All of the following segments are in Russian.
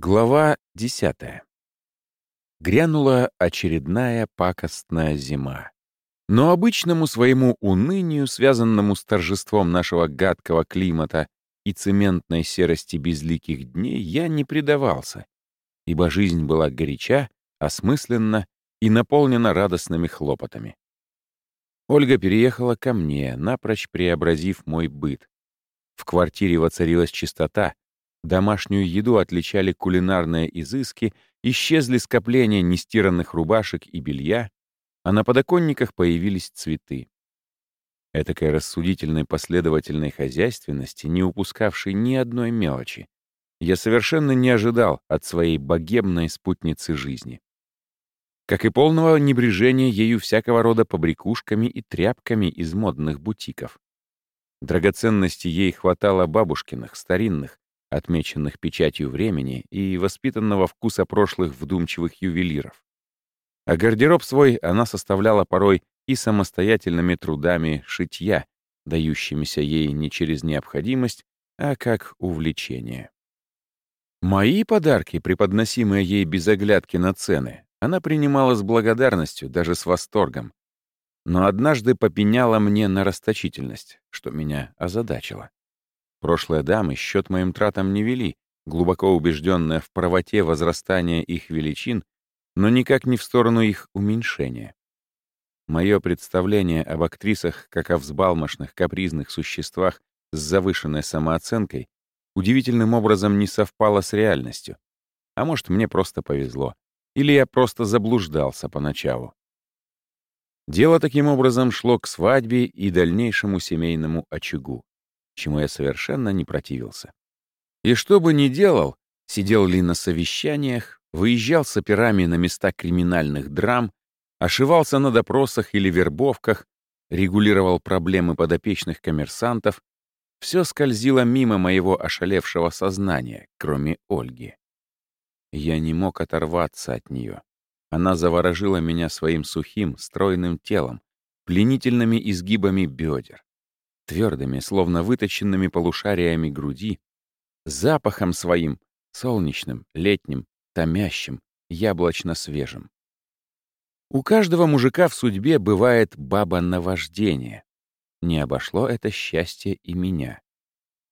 Глава десятая. Грянула очередная пакостная зима. Но обычному своему унынию, связанному с торжеством нашего гадкого климата и цементной серости безликих дней, я не предавался, ибо жизнь была горяча, осмысленна и наполнена радостными хлопотами. Ольга переехала ко мне, напрочь преобразив мой быт. В квартире воцарилась чистота, Домашнюю еду отличали кулинарные изыски, исчезли скопления нестиранных рубашек и белья, а на подоконниках появились цветы. Этакой рассудительной последовательной хозяйственности, не упускавшей ни одной мелочи, я совершенно не ожидал от своей богемной спутницы жизни. Как и полного небрежения ею всякого рода побрякушками и тряпками из модных бутиков. Драгоценностей ей хватало бабушкиных, старинных, отмеченных печатью времени и воспитанного вкуса прошлых вдумчивых ювелиров. А гардероб свой она составляла порой и самостоятельными трудами шитья, дающимися ей не через необходимость, а как увлечение. Мои подарки, преподносимые ей без оглядки на цены, она принимала с благодарностью, даже с восторгом. Но однажды попеняла мне на расточительность, что меня озадачило. Прошлые дамы счет моим тратам не вели, глубоко убежденная в правоте возрастания их величин, но никак не в сторону их уменьшения. Мое представление об актрисах, как о взбалмошных, капризных существах с завышенной самооценкой, удивительным образом не совпало с реальностью. А может, мне просто повезло. Или я просто заблуждался поначалу. Дело таким образом шло к свадьбе и дальнейшему семейному очагу чему я совершенно не противился. И что бы ни делал, сидел ли на совещаниях, выезжал с операми на места криминальных драм, ошивался на допросах или вербовках, регулировал проблемы подопечных коммерсантов, все скользило мимо моего ошалевшего сознания, кроме Ольги. Я не мог оторваться от нее. Она заворожила меня своим сухим, стройным телом, пленительными изгибами бедер, твердыми, словно выточенными полушариями груди, запахом своим, солнечным, летним, томящим, яблочно-свежим. У каждого мужика в судьбе бывает баба наваждение. Не обошло это счастье и меня.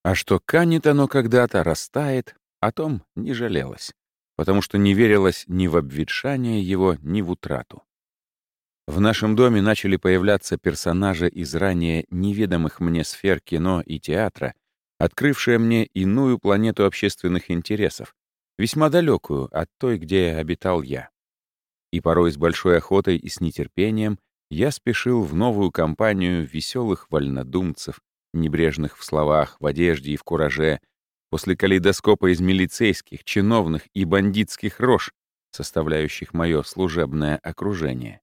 А что канет оно когда-то, растает, о том не жалелось, потому что не верилось ни в обветшание его, ни в утрату. В нашем доме начали появляться персонажи из ранее неведомых мне сфер кино и театра, открывшие мне иную планету общественных интересов, весьма далекую от той, где обитал я. И порой с большой охотой и с нетерпением я спешил в новую компанию веселых вольнодумцев, небрежных в словах, в одежде и в кураже, после калейдоскопа из милицейских, чиновных и бандитских рож, составляющих мое служебное окружение.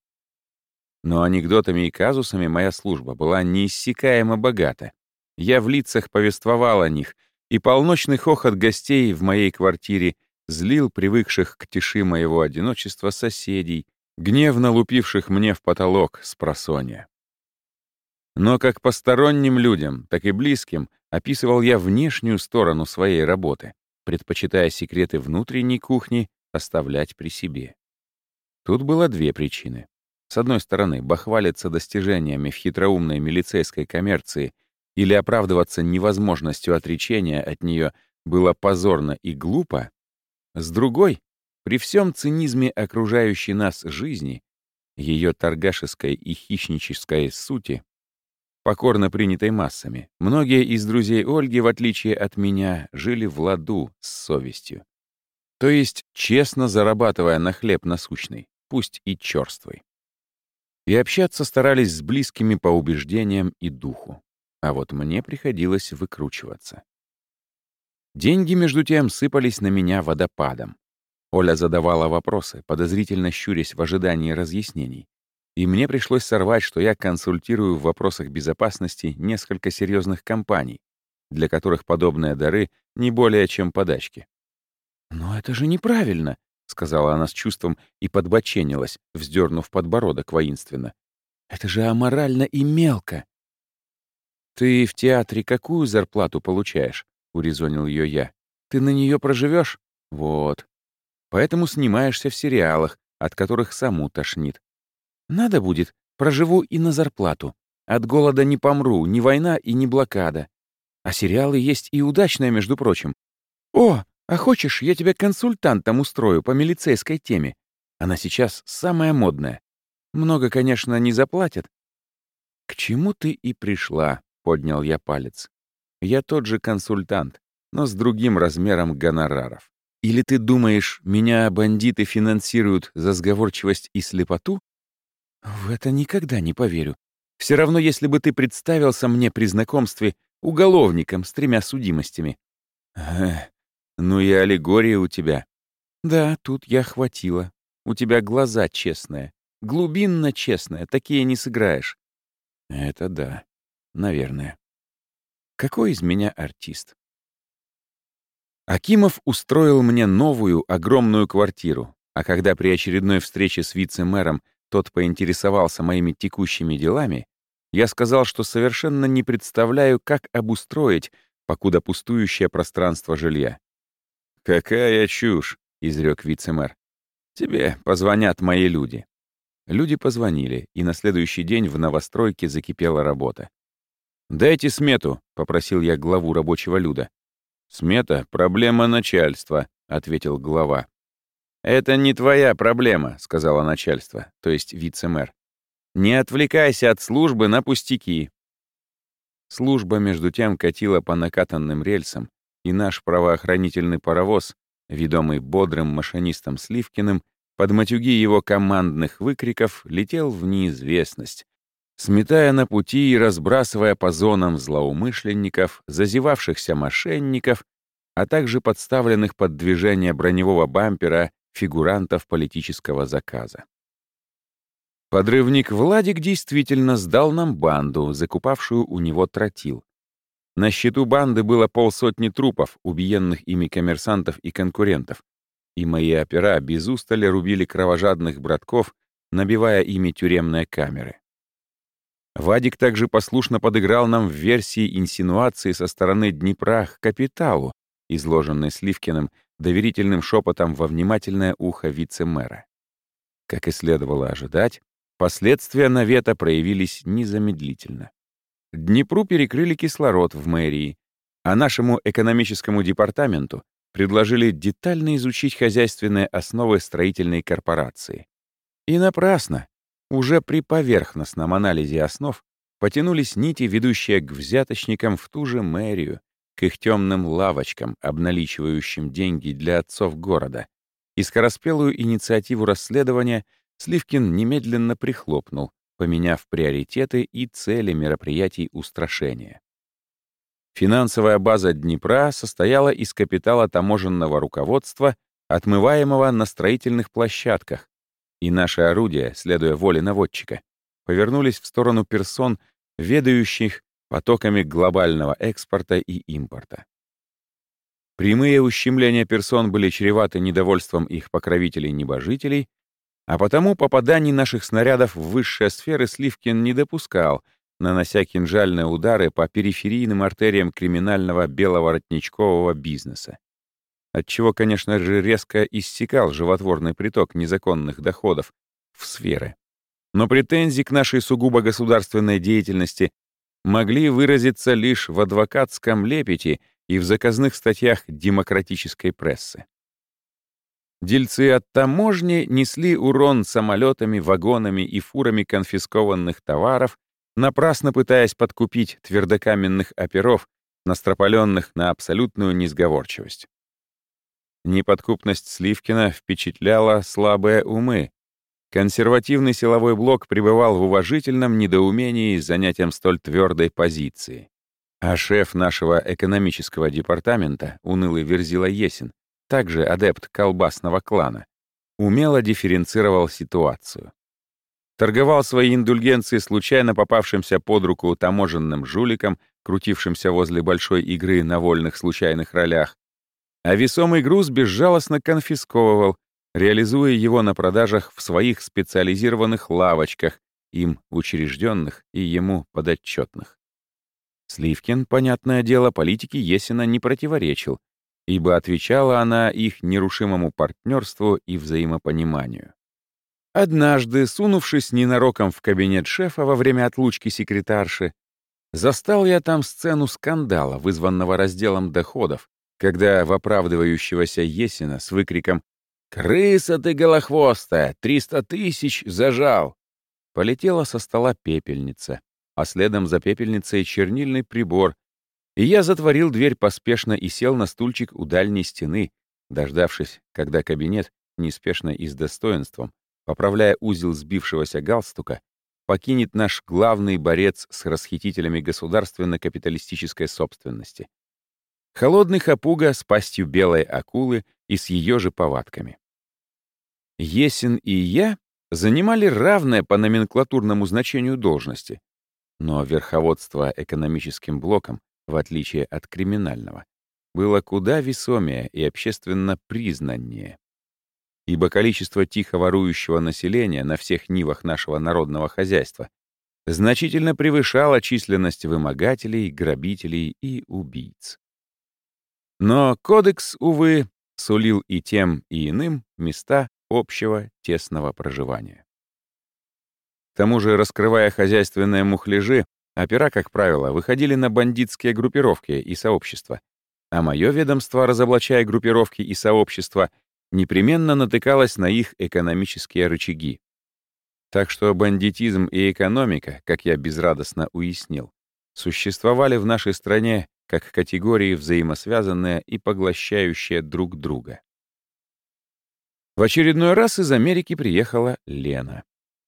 Но анекдотами и казусами моя служба была неиссякаемо богата. Я в лицах повествовал о них, и полночный хохот гостей в моей квартире злил привыкших к тиши моего одиночества соседей, гневно лупивших мне в потолок с просонья. Но как посторонним людям, так и близким описывал я внешнюю сторону своей работы, предпочитая секреты внутренней кухни оставлять при себе. Тут было две причины. С одной стороны, бахвалиться достижениями в хитроумной милицейской коммерции или оправдываться невозможностью отречения от нее было позорно и глупо. С другой, при всем цинизме окружающей нас жизни, ее торгашеской и хищнической сути, покорно принятой массами, многие из друзей Ольги, в отличие от меня, жили в ладу с совестью. То есть честно зарабатывая на хлеб насущный, пусть и черствый и общаться старались с близкими по убеждениям и духу. А вот мне приходилось выкручиваться. Деньги, между тем, сыпались на меня водопадом. Оля задавала вопросы, подозрительно щурясь в ожидании разъяснений. И мне пришлось сорвать, что я консультирую в вопросах безопасности несколько серьезных компаний, для которых подобные дары не более чем подачки. «Но это же неправильно!» — сказала она с чувством и подбоченилась, вздернув подбородок воинственно. «Это же аморально и мелко!» «Ты в театре какую зарплату получаешь?» — урезонил ее я. «Ты на нее проживешь? Вот. Поэтому снимаешься в сериалах, от которых саму тошнит. Надо будет, проживу и на зарплату. От голода не помру, ни война и ни блокада. А сериалы есть и удачные, между прочим. О, а хочешь, я тебя консультантом устрою по милицейской теме? Она сейчас самая модная. Много, конечно, не заплатят. К чему ты и пришла, поднял я палец. Я тот же консультант, но с другим размером гонораров. Или ты думаешь, меня бандиты финансируют за сговорчивость и слепоту? В это никогда не поверю. Все равно, если бы ты представился мне при знакомстве уголовником с тремя судимостями. Эх, ну и аллегория у тебя. Да, тут я хватила. У тебя глаза честные. Глубинно честные, такие не сыграешь. Это да, наверное. Какой из меня артист? Акимов устроил мне новую, огромную квартиру, а когда при очередной встрече с вице-мэром тот поинтересовался моими текущими делами, я сказал, что совершенно не представляю, как обустроить, покуда пустующее пространство жилья. «Какая чушь!» — изрек вице-мэр. «Тебе позвонят мои люди». Люди позвонили, и на следующий день в новостройке закипела работа. «Дайте смету», — попросил я главу рабочего люда. «Смета — проблема начальства», — ответил глава. «Это не твоя проблема», — сказала начальство, то есть вице-мэр. «Не отвлекайся от службы на пустяки». Служба, между тем, катила по накатанным рельсам, и наш правоохранительный паровоз, ведомый бодрым машинистом Сливкиным, под матюги его командных выкриков летел в неизвестность, сметая на пути и разбрасывая по зонам злоумышленников, зазевавшихся мошенников, а также подставленных под движение броневого бампера фигурантов политического заказа. Подрывник Владик действительно сдал нам банду, закупавшую у него тротил. На счету банды было полсотни трупов, убиенных ими коммерсантов и конкурентов, и мои опера без устали рубили кровожадных братков, набивая ими тюремные камеры. Вадик также послушно подыграл нам в версии инсинуации со стороны Днепра к капиталу, изложенной Сливкиным доверительным шепотом во внимательное ухо вице-мэра. Как и следовало ожидать, последствия навета проявились незамедлительно. Днепру перекрыли кислород в мэрии, а нашему экономическому департаменту предложили детально изучить хозяйственные основы строительной корпорации. И напрасно. Уже при поверхностном анализе основ потянулись нити, ведущие к взяточникам в ту же мэрию, к их темным лавочкам, обналичивающим деньги для отцов города. И скороспелую инициативу расследования Сливкин немедленно прихлопнул, поменяв приоритеты и цели мероприятий устрашения. Финансовая база Днепра состояла из капитала таможенного руководства, отмываемого на строительных площадках, и наши орудия, следуя воле наводчика, повернулись в сторону персон, ведающих потоками глобального экспорта и импорта. Прямые ущемления персон были чреваты недовольством их покровителей-небожителей, а потому попаданий наших снарядов в высшие сферы Сливкин не допускал, нанося кинжальные удары по периферийным артериям криминального беловоротничкового бизнеса. Отчего, конечно же, резко иссякал животворный приток незаконных доходов в сферы. Но претензий к нашей сугубо государственной деятельности могли выразиться лишь в адвокатском лепете и в заказных статьях демократической прессы. Дельцы от таможни несли урон самолетами, вагонами и фурами конфискованных товаров, напрасно пытаясь подкупить твердокаменных оперов, настропаленных на абсолютную несговорчивость. Неподкупность Сливкина впечатляла слабые умы, Консервативный силовой блок пребывал в уважительном недоумении с занятием столь твердой позиции. А шеф нашего экономического департамента, унылый Верзила Есин, также адепт колбасного клана, умело дифференцировал ситуацию. Торговал свои индульгенции случайно попавшимся под руку таможенным жуликам, крутившимся возле большой игры на вольных случайных ролях, а весомый груз безжалостно конфисковывал, реализуя его на продажах в своих специализированных лавочках, им учрежденных и ему подотчетных. Сливкин, понятное дело, политики Есина не противоречил, ибо отвечала она их нерушимому партнерству и взаимопониманию. Однажды, сунувшись ненароком в кабинет шефа во время отлучки секретарши, застал я там сцену скандала, вызванного разделом доходов, когда в оправдывающегося Есина с выкриком «Крыса ты голохвостая! Триста тысяч зажал!» полетела со стола пепельница, а следом за пепельницей чернильный прибор, и я затворил дверь поспешно и сел на стульчик у дальней стены, дождавшись, когда кабинет, неспешно и с достоинством, поправляя узел сбившегося галстука, покинет наш главный борец с расхитителями государственно-капиталистической собственности. Холодный хапуга с пастью белой акулы и с ее же повадками. Есин и я занимали равное по номенклатурному значению должности, но верховодство экономическим блоком, в отличие от криминального, было куда весомее и общественно признаннее ибо количество тихо ворующего населения на всех нивах нашего народного хозяйства значительно превышало численность вымогателей, грабителей и убийц. Но кодекс, увы, сулил и тем, и иным места общего тесного проживания. К тому же, раскрывая хозяйственные мухляжи, опера, как правило, выходили на бандитские группировки и сообщества, а мое ведомство, разоблачая группировки и сообщества, непременно натыкалась на их экономические рычаги. Так что бандитизм и экономика, как я безрадостно уяснил, существовали в нашей стране как категории взаимосвязанные и поглощающие друг друга. В очередной раз из Америки приехала Лена.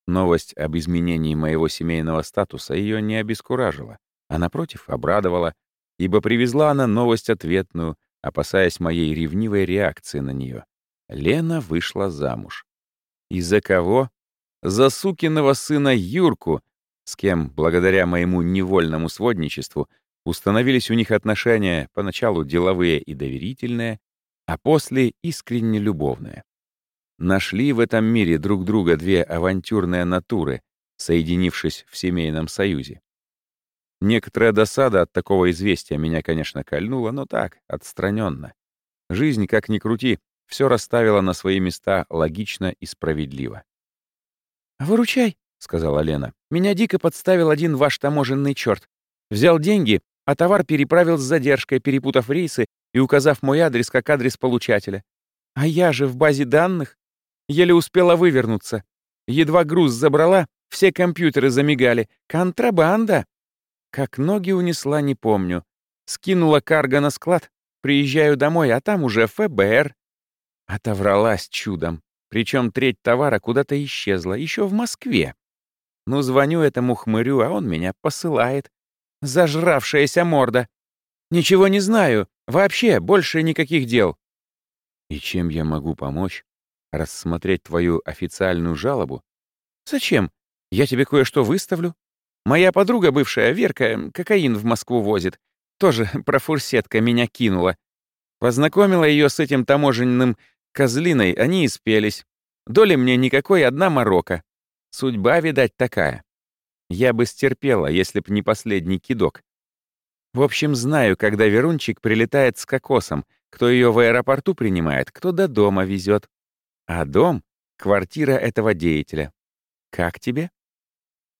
Новость об изменении моего семейного статуса ее не обескуражила, а, напротив, обрадовала, ибо привезла она новость ответную, опасаясь моей ревнивой реакции на нее. Лена вышла замуж. И за кого? За сукиного сына Юрку, с кем, благодаря моему невольному сводничеству, установились у них отношения поначалу деловые и доверительные, а после искренне любовные. Нашли в этом мире друг друга две авантюрные натуры, соединившись в семейном союзе. Некоторая досада от такого известия меня, конечно, кольнула, но так, отстраненно. Жизнь, как ни крути, все расставила на свои места логично и справедливо. «Выручай», — сказала Лена. «Меня дико подставил один ваш таможенный черт. Взял деньги, а товар переправил с задержкой, перепутав рейсы и указав мой адрес как адрес получателя. А я же в базе данных. Еле успела вывернуться. Едва груз забрала, все компьютеры замигали. Контрабанда! Как ноги унесла, не помню. Скинула карго на склад. Приезжаю домой, а там уже ФБР, Отовралась чудом. Причем треть товара куда-то исчезла, еще в Москве. Ну, звоню этому хмырю, а он меня посылает. Зажравшаяся морда. Ничего не знаю. Вообще, больше никаких дел. И чем я могу помочь? Рассмотреть твою официальную жалобу? Зачем? Я тебе кое-что выставлю. Моя подруга бывшая, Верка, кокаин в Москву возит. Тоже профурсетка меня кинула. Познакомила ее с этим таможенным Козлиной они и спелись. Доли мне никакой, одна морока. Судьба, видать, такая. Я бы стерпела, если б не последний кидок. В общем, знаю, когда Верунчик прилетает с кокосом, кто ее в аэропорту принимает, кто до дома везет. А дом — квартира этого деятеля. Как тебе?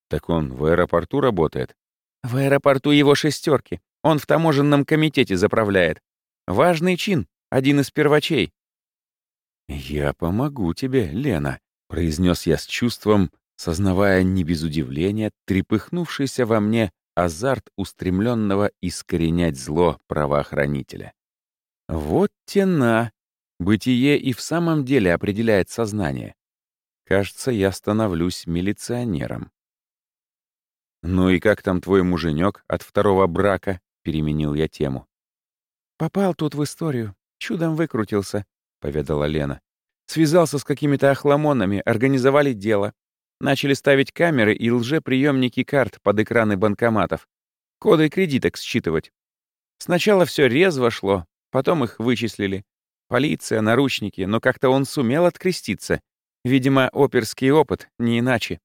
Так он в аэропорту работает? В аэропорту его шестерки. Он в таможенном комитете заправляет. Важный чин, один из первачей. «Я помогу тебе, Лена», — произнес я с чувством, сознавая не без удивления трепыхнувшийся во мне азарт устремленного искоренять зло правоохранителя. Вот тена! Бытие и в самом деле определяет сознание. Кажется, я становлюсь милиционером. «Ну и как там твой муженек от второго брака?» — переменил я тему. «Попал тут в историю, чудом выкрутился», — поведала Лена. «Связался с какими-то охламонами, организовали дело. Начали ставить камеры и лжеприемники карт под экраны банкоматов. Коды кредиток считывать. Сначала все резво шло, потом их вычислили. Полиция, наручники, но как-то он сумел откреститься. Видимо, оперский опыт, не иначе.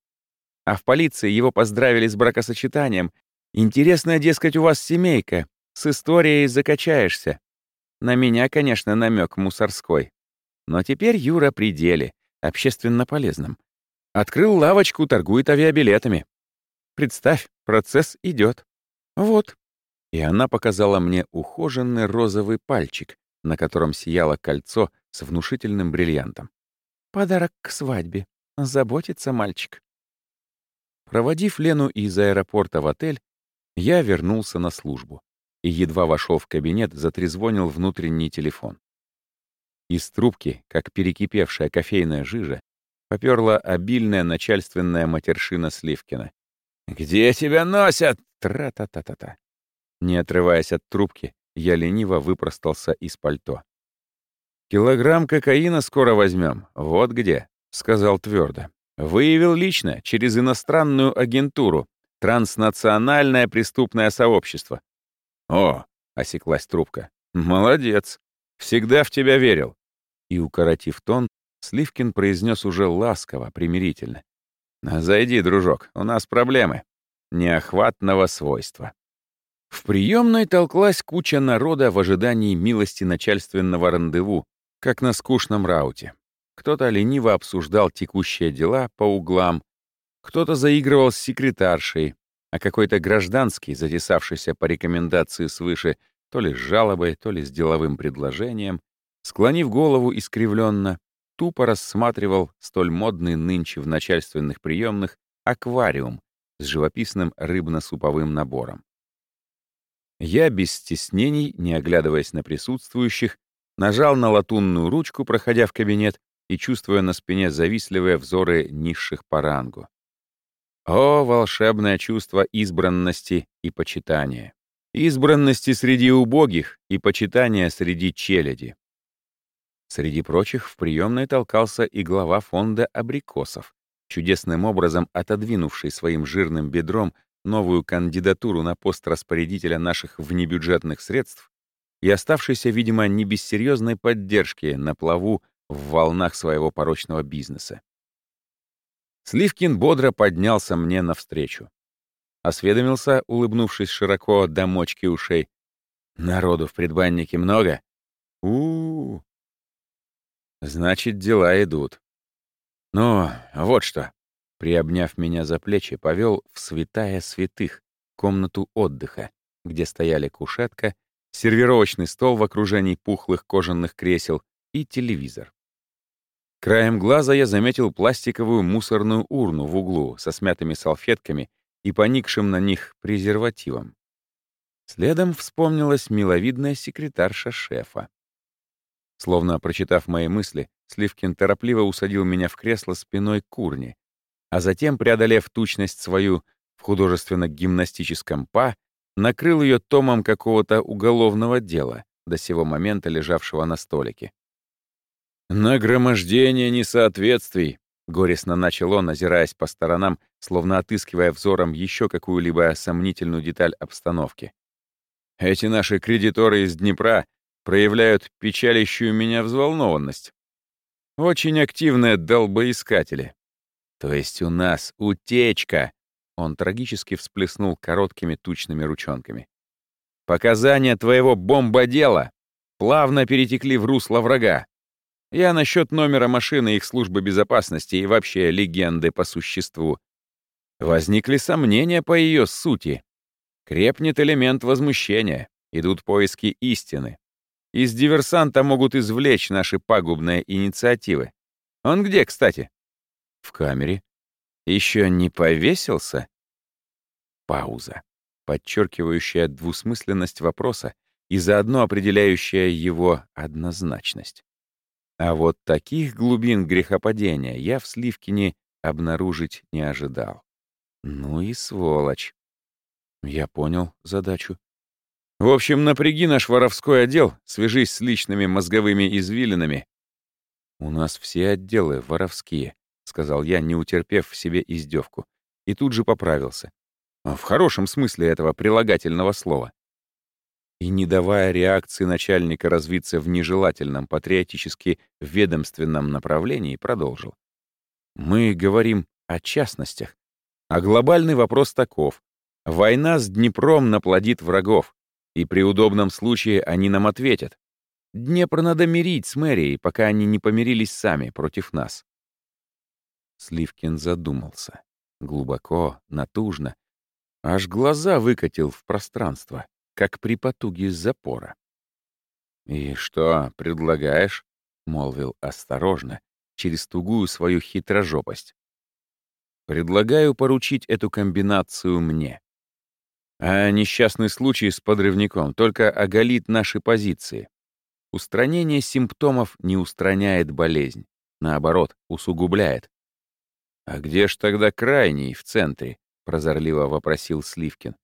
А в полиции его поздравили с бракосочетанием. Интересная, дескать, у вас семейка. С историей закачаешься. На меня, конечно, намек мусорской. Но теперь Юра при деле, общественно полезном. Открыл лавочку, торгует авиабилетами. Представь, процесс идет. Вот. И она показала мне ухоженный розовый пальчик, на котором сияло кольцо с внушительным бриллиантом. Подарок к свадьбе. Заботится мальчик. Проводив Лену из аэропорта в отель, я вернулся на службу и едва вошел в кабинет, затрезвонил внутренний телефон. Из трубки, как перекипевшая кофейная жижа, поперла обильная начальственная матершина Сливкина. «Где тебя носят?» Тра-та-та-та-та. Не отрываясь от трубки, я лениво выпростался из пальто. «Килограмм кокаина скоро возьмем. Вот где», — сказал твердо. «Выявил лично, через иностранную агентуру, транснациональное преступное сообщество. «О!» — осеклась трубка. «Молодец! Всегда в тебя верил!» И, укоротив тон, Сливкин произнес уже ласково, примирительно. «Зайди, дружок, у нас проблемы. Неохватного свойства». В приемной толклась куча народа в ожидании милости начальственного рандеву, как на скучном рауте. Кто-то лениво обсуждал текущие дела по углам, кто-то заигрывал с секретаршей, а какой-то гражданский, затесавшийся по рекомендации свыше, то ли с жалобой, то ли с деловым предложением, склонив голову искривленно, тупо рассматривал столь модный нынче в начальственных приемных аквариум с живописным рыбно-суповым набором. Я без стеснений, не оглядываясь на присутствующих, нажал на латунную ручку, проходя в кабинет и чувствуя на спине завистливые взоры низших по рангу. О, волшебное чувство избранности и почитания! Избранности среди убогих и почитания среди челяди. Среди прочих в приемной толкался и глава фонда абрикосов, чудесным образом отодвинувший своим жирным бедром новую кандидатуру на пост распорядителя наших внебюджетных средств и оставшийся, видимо, не без серьезной поддержки на плаву в волнах своего порочного бизнеса. Сливкин бодро поднялся мне навстречу. Осведомился, улыбнувшись широко до мочки ушей. «Народу в предбаннике много?» у, -у, -у. Значит, дела идут. Ну, вот что. Приобняв меня за плечи, повел в святая святых, комнату отдыха, где стояли кушетка, сервировочный стол в окружении пухлых кожаных кресел и телевизор. Краем глаза я заметил пластиковую мусорную урну в углу со смятыми салфетками и поникшим на них презервативом. Следом вспомнилась миловидная секретарша шефа. Словно прочитав мои мысли, Сливкин торопливо усадил меня в кресло спиной к урне, а затем, преодолев тучность свою в художественно-гимнастическом па, накрыл ее томом какого-то уголовного дела, до сего момента лежавшего на столике. «Нагромождение несоответствий», — горестно начал он, озираясь по сторонам, словно отыскивая взором еще какую-либо сомнительную деталь обстановки. «Эти наши кредиторы из Днепра проявляют печалящую меня взволнованность. Очень активные долбоискатели. То есть у нас утечка!» Он трагически всплеснул короткими тучными ручонками. «Показания твоего бомбодела плавно перетекли в русло врага. Я насчет номера машины их службы безопасности и вообще легенды по существу. Возникли сомнения по ее сути. Крепнет элемент возмущения, идут поиски истины. Из диверсанта могут извлечь наши пагубные инициативы. Он где, кстати? В камере. Еще не повесился? Пауза, подчеркивающая двусмысленность вопроса и заодно определяющая его однозначность. А вот таких глубин грехопадения я в Сливкине обнаружить не ожидал. Ну и сволочь. Я понял задачу. В общем, напряги наш воровской отдел, свяжись с личными мозговыми извилинами. У нас все отделы воровские, сказал я, не утерпев в себе издевку, и тут же поправился. В хорошем смысле этого прилагательного слова и, не давая реакции начальника развиться в нежелательном патриотически ведомственном направлении, продолжил. «Мы говорим о частностях. А глобальный вопрос таков. Война с Днепром наплодит врагов, и при удобном случае они нам ответят. Днепр надо мирить с мэрией, пока они не помирились сами против нас. Сливкин задумался. Глубоко, натужно. Аж глаза выкатил в пространство, как при потуге запора. «И что, предлагаешь?» — молвил осторожно, через тугую свою хитрожопость. «Предлагаю поручить эту комбинацию мне. А несчастный случай с подрывником только оголит наши позиции. Устранение симптомов не устраняет болезнь. Наоборот, усугубляет. «А где ж тогда крайний в центре?» — прозорливо вопросил Сливкин.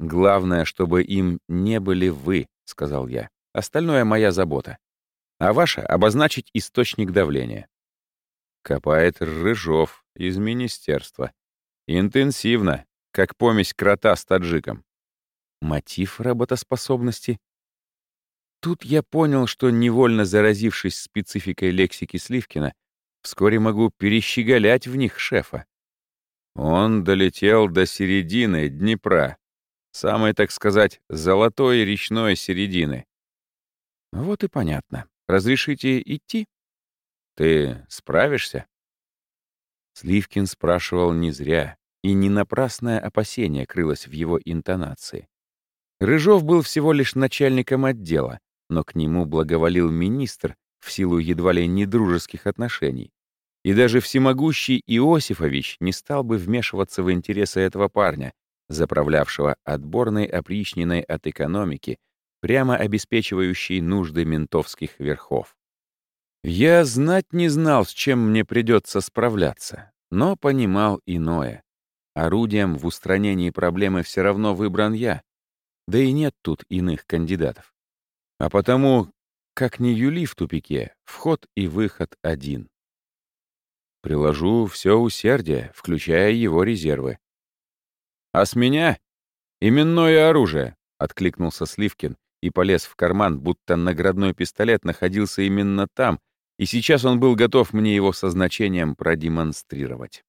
«Главное, чтобы им не были вы», — сказал я. «Остальное моя забота. А ваша — обозначить источник давления». Копает Рыжов из министерства. Интенсивно, как помесь крота с таджиком. Мотив работоспособности Тут я понял, что, невольно заразившись спецификой лексики Сливкина, вскоре могу перещеголять в них шефа. Он долетел до середины Днепра, самой, так сказать, золотой речной середины. Вот и понятно. Разрешите идти? Ты справишься? Сливкин спрашивал не зря, и не напрасное опасение крылось в его интонации. Рыжов был всего лишь начальником отдела, но к нему благоволил министр в силу едва ли не дружеских отношений. И даже всемогущий Иосифович не стал бы вмешиваться в интересы этого парня, заправлявшего отборной опричниной от экономики, прямо обеспечивающей нужды ментовских верхов. Я знать не знал, с чем мне придется справляться, но понимал иное. Орудием в устранении проблемы все равно выбран я, да и нет тут иных кандидатов. А потому, как ни юли в тупике, вход и выход один. Приложу все усердие, включая его резервы. «А с меня именное оружие!» — откликнулся Сливкин и полез в карман, будто наградной пистолет находился именно там, и сейчас он был готов мне его со значением продемонстрировать.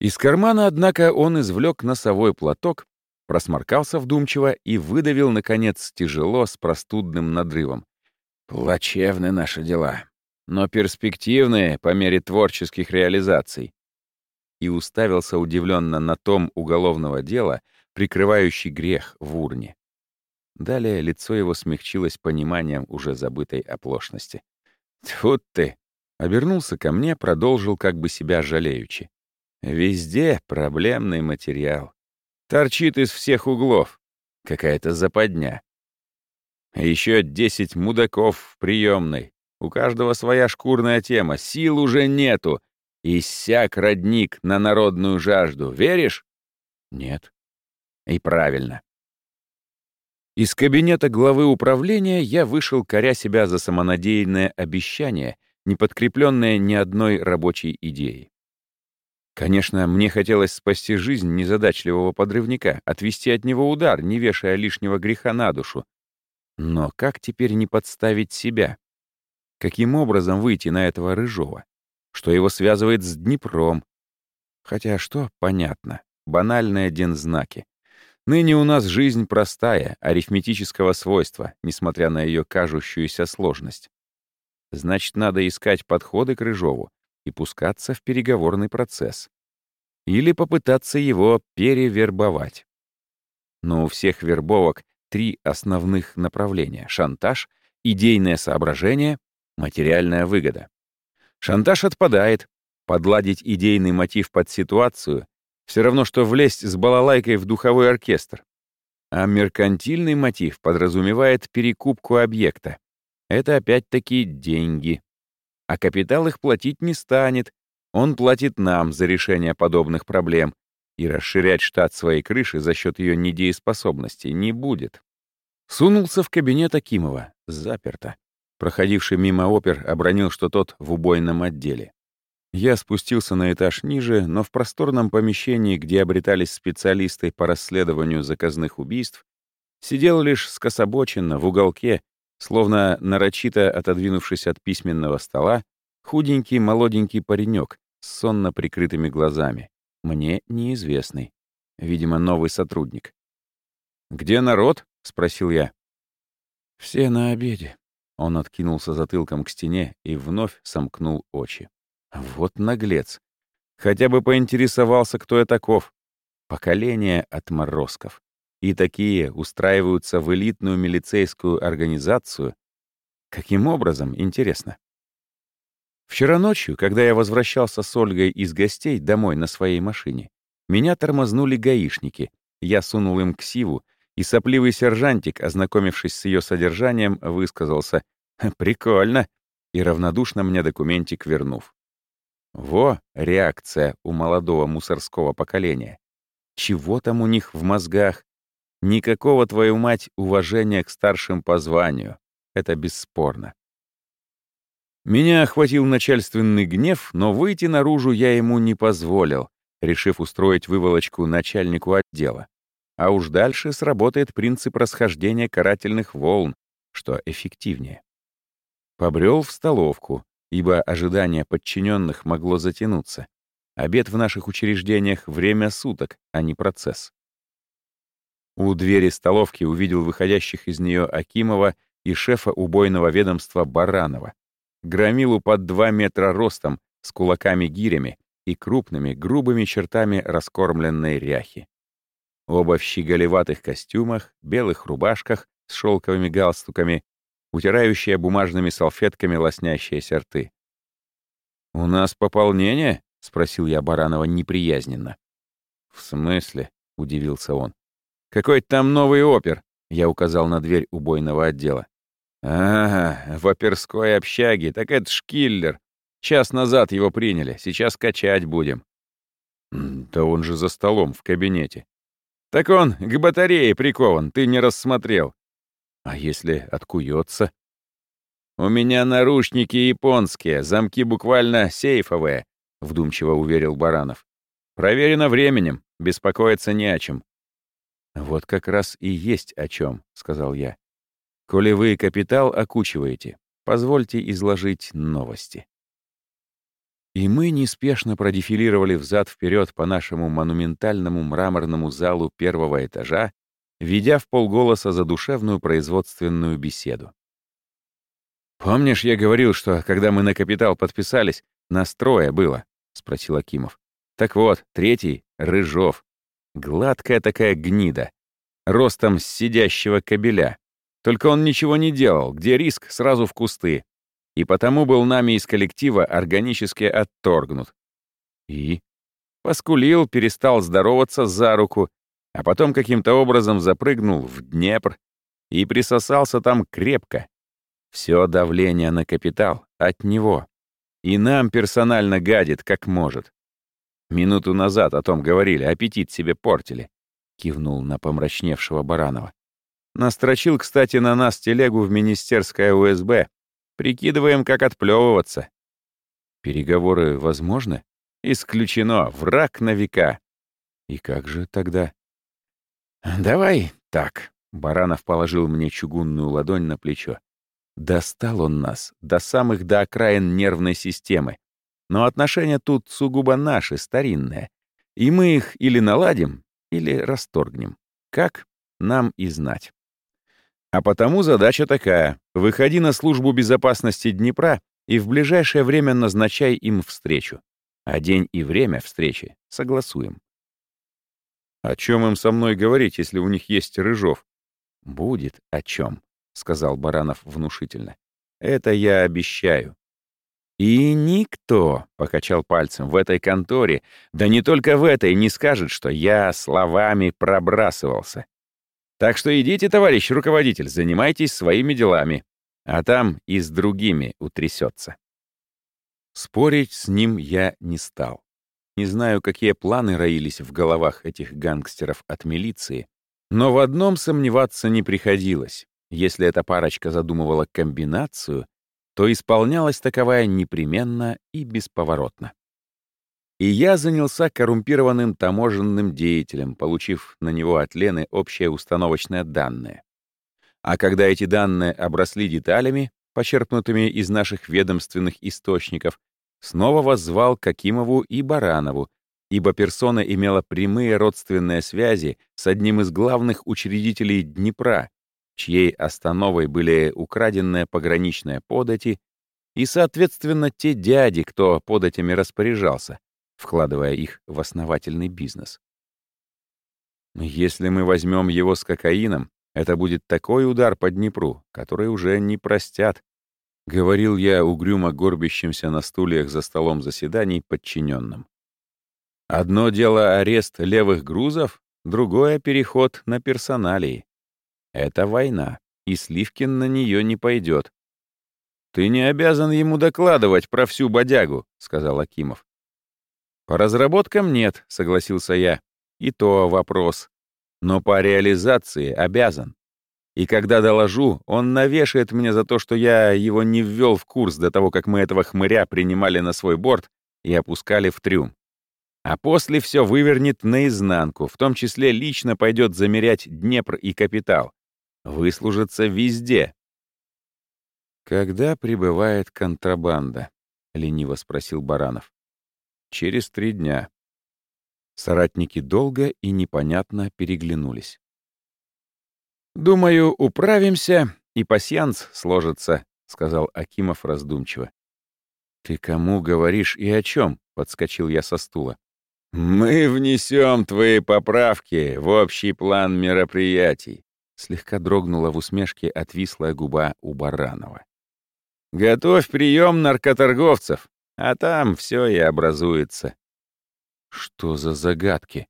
Из кармана, однако, он извлек носовой платок просморкался вдумчиво и выдавил, наконец, тяжело, с простудным надрывом. «Плачевны наши дела, но перспективные по мере творческих реализаций». И уставился удивленно на том уголовного дела, прикрывающий грех в урне. Далее лицо его смягчилось пониманием уже забытой оплошности. «Тьфу ты!» Обернулся ко мне, продолжил как бы себя жалеючи. «Везде проблемный материал. Торчит из всех углов. Какая-то западня. Еще десять мудаков в приемной. У каждого своя шкурная тема. Сил уже нету. Иссяк родник на народную жажду. Веришь? Нет. И правильно. Из кабинета главы управления я вышел, коря себя за самонадеянное обещание, не подкрепленное ни одной рабочей идеей. Конечно, мне хотелось спасти жизнь незадачливого подрывника, отвести от него удар, не вешая лишнего греха на душу. Но как теперь не подставить себя? Каким образом выйти на этого Рыжова? Что его связывает с Днепром? Хотя что, понятно. Банальные дензнаки. Ныне у нас жизнь простая, арифметического свойства, несмотря на ее кажущуюся сложность. Значит, надо искать подходы к Рыжову, и пускаться в переговорный процесс. Или попытаться его перевербовать. Но у всех вербовок три основных направления — шантаж, идейное соображение, материальная выгода. Шантаж отпадает. Подладить идейный мотив под ситуацию — все равно, что влезть с балалайкой в духовой оркестр. А меркантильный мотив подразумевает перекупку объекта. Это опять-таки деньги а капитал их платить не станет. Он платит нам за решение подобных проблем, и расширять штат своей крыши за счет ее недееспособности не будет. Сунулся в кабинет Акимова. Заперто. Проходивший мимо опер обронил, что тот в убойном отделе. Я спустился на этаж ниже, но в просторном помещении, где обретались специалисты по расследованию заказных убийств, сидел лишь скособоченно в уголке Словно нарочито отодвинувшись от письменного стола, худенький молоденький паренек с сонно прикрытыми глазами. Мне неизвестный. Видимо, новый сотрудник. «Где народ?» — спросил я. Все на обеде. Он откинулся затылком к стене и вновь сомкнул очи. Вот наглец. Хотя бы поинтересовался, кто я таков. Поколение отморозков. И такие устраиваются в элитную милицейскую организацию. Каким образом, интересно? Вчера ночью, когда я возвращался с Ольгой из гостей домой на своей машине, меня тормознули гаишники. Я сунул им ксиву, и сопливый сержантик, ознакомившись с ее содержанием, высказался «Прикольно!» и равнодушно мне документик вернув. Во, реакция у молодого мусорского поколения. Чего там у них в мозгах? Никакого, твою мать, уважения к старшим по званию. Это бесспорно. Меня охватил начальственный гнев, но выйти наружу я ему не позволил, решив устроить выволочку начальнику отдела. А уж дальше сработает принцип расхождения карательных волн, что эффективнее. Побрел в столовку, ибо ожидание подчиненных могло затянуться. Обед в наших учреждениях — время суток, а не процесс. У двери столовки увидел выходящих из нее Акимова и шефа убойного ведомства Баранова. Громилу под два метра ростом, с кулаками-гирями и крупными, грубыми чертами раскормленной ряхи. Оба в щеголеватых костюмах, белых рубашках с шелковыми галстуками, утирающие бумажными салфетками лоснящиеся рты. «У нас пополнение?» — спросил я Баранова неприязненно. «В смысле?» — удивился он. «Какой там новый опер?» — я указал на дверь убойного отдела. «Ага, в оперской общаге, так это шкиллер. Час назад его приняли, сейчас качать будем». «Да он же за столом в кабинете». «Так он к батарее прикован, ты не рассмотрел». «А если откуется?» «У меня наручники японские, замки буквально сейфовые», — вдумчиво уверил Баранов. «Проверено временем, беспокоиться не о чем». «Вот как раз и есть о чем», — сказал я. Коли вы капитал окучиваете, позвольте изложить новости. И мы неспешно продефилировали взад-вперед по нашему монументальному мраморному залу первого этажа, ведя в полголоса задушевную производственную беседу. «Помнишь, я говорил, что, когда мы на капитал подписались, настроя было?» — спросил Акимов. «Так вот, третий — Рыжов. Гладкая такая гнида, ростом с сидящего кобеля. Только он ничего не делал, где риск сразу в кусты. И потому был нами из коллектива органически отторгнут. И? Поскулил, перестал здороваться за руку, а потом каким-то образом запрыгнул в Днепр и присосался там крепко. Все давление на капитал от него. И нам персонально гадит, как может. Минуту назад о том говорили, аппетит себе портили. Кивнул на помрачневшего Баранова. Настрочил, кстати, на нас телегу в министерское УСБ. Прикидываем, как отплевываться. Переговоры возможны? Исключено. Враг на века. И как же тогда? Давай так. Баранов положил мне чугунную ладонь на плечо. Достал он нас до самых до окраин нервной системы. Но отношения тут сугубо наши, старинные. И мы их или наладим, или расторгнем. Как? Нам и знать. А потому задача такая — выходи на службу безопасности Днепра и в ближайшее время назначай им встречу. А день и время встречи согласуем. «О чем им со мной говорить, если у них есть Рыжов?» «Будет о чем», — сказал Баранов внушительно. «Это я обещаю». «И никто», — покачал пальцем, — «в этой конторе, да не только в этой, не скажет, что я словами пробрасывался. Так что идите, товарищ руководитель, занимайтесь своими делами, а там и с другими утрясется. Спорить с ним я не стал. Не знаю, какие планы роились в головах этих гангстеров от милиции, но в одном сомневаться не приходилось. Если эта парочка задумывала комбинацию, то исполнялась таковая непременно и бесповоротно. И я занялся коррумпированным таможенным деятелем, получив на него от Лены общее установочное данное. А когда эти данные обросли деталями, почерпнутыми из наших ведомственных источников, снова воззвал к Акимову и Баранову, ибо персона имела прямые родственные связи с одним из главных учредителей Днепра, чьей остановой были украденные пограничные подати и, соответственно, те дяди, кто податями распоряжался, вкладывая их в основательный бизнес. Если мы возьмем его с кокаином, это будет такой удар по Днепру, который уже не простят, — говорил я угрюмо горбящимся на стульях за столом заседаний подчиненным. Одно дело арест левых грузов, другое — переход на персоналии. Это война, и Сливкин на нее не пойдет. «Ты не обязан ему докладывать про всю бодягу», — сказал Акимов. «По разработкам нет», — согласился я. «И то вопрос. Но по реализации обязан. И когда доложу, он навешает мне за то, что я его не ввел в курс до того, как мы этого хмыря принимали на свой борт и опускали в трюм. А после все вывернет наизнанку, в том числе лично пойдет замерять Днепр и капитал. Выслужится везде. «Когда прибывает контрабанда?» — лениво спросил Баранов. «Через три дня». Соратники долго и непонятно переглянулись. «Думаю, управимся, и пасьянс сложится», — сказал Акимов раздумчиво. «Ты кому говоришь и о чем? подскочил я со стула. «Мы внесем твои поправки в общий план мероприятий», слегка дрогнула в усмешке отвислая губа у Баранова. «Готовь прием наркоторговцев, а там все и образуется». «Что за загадки?»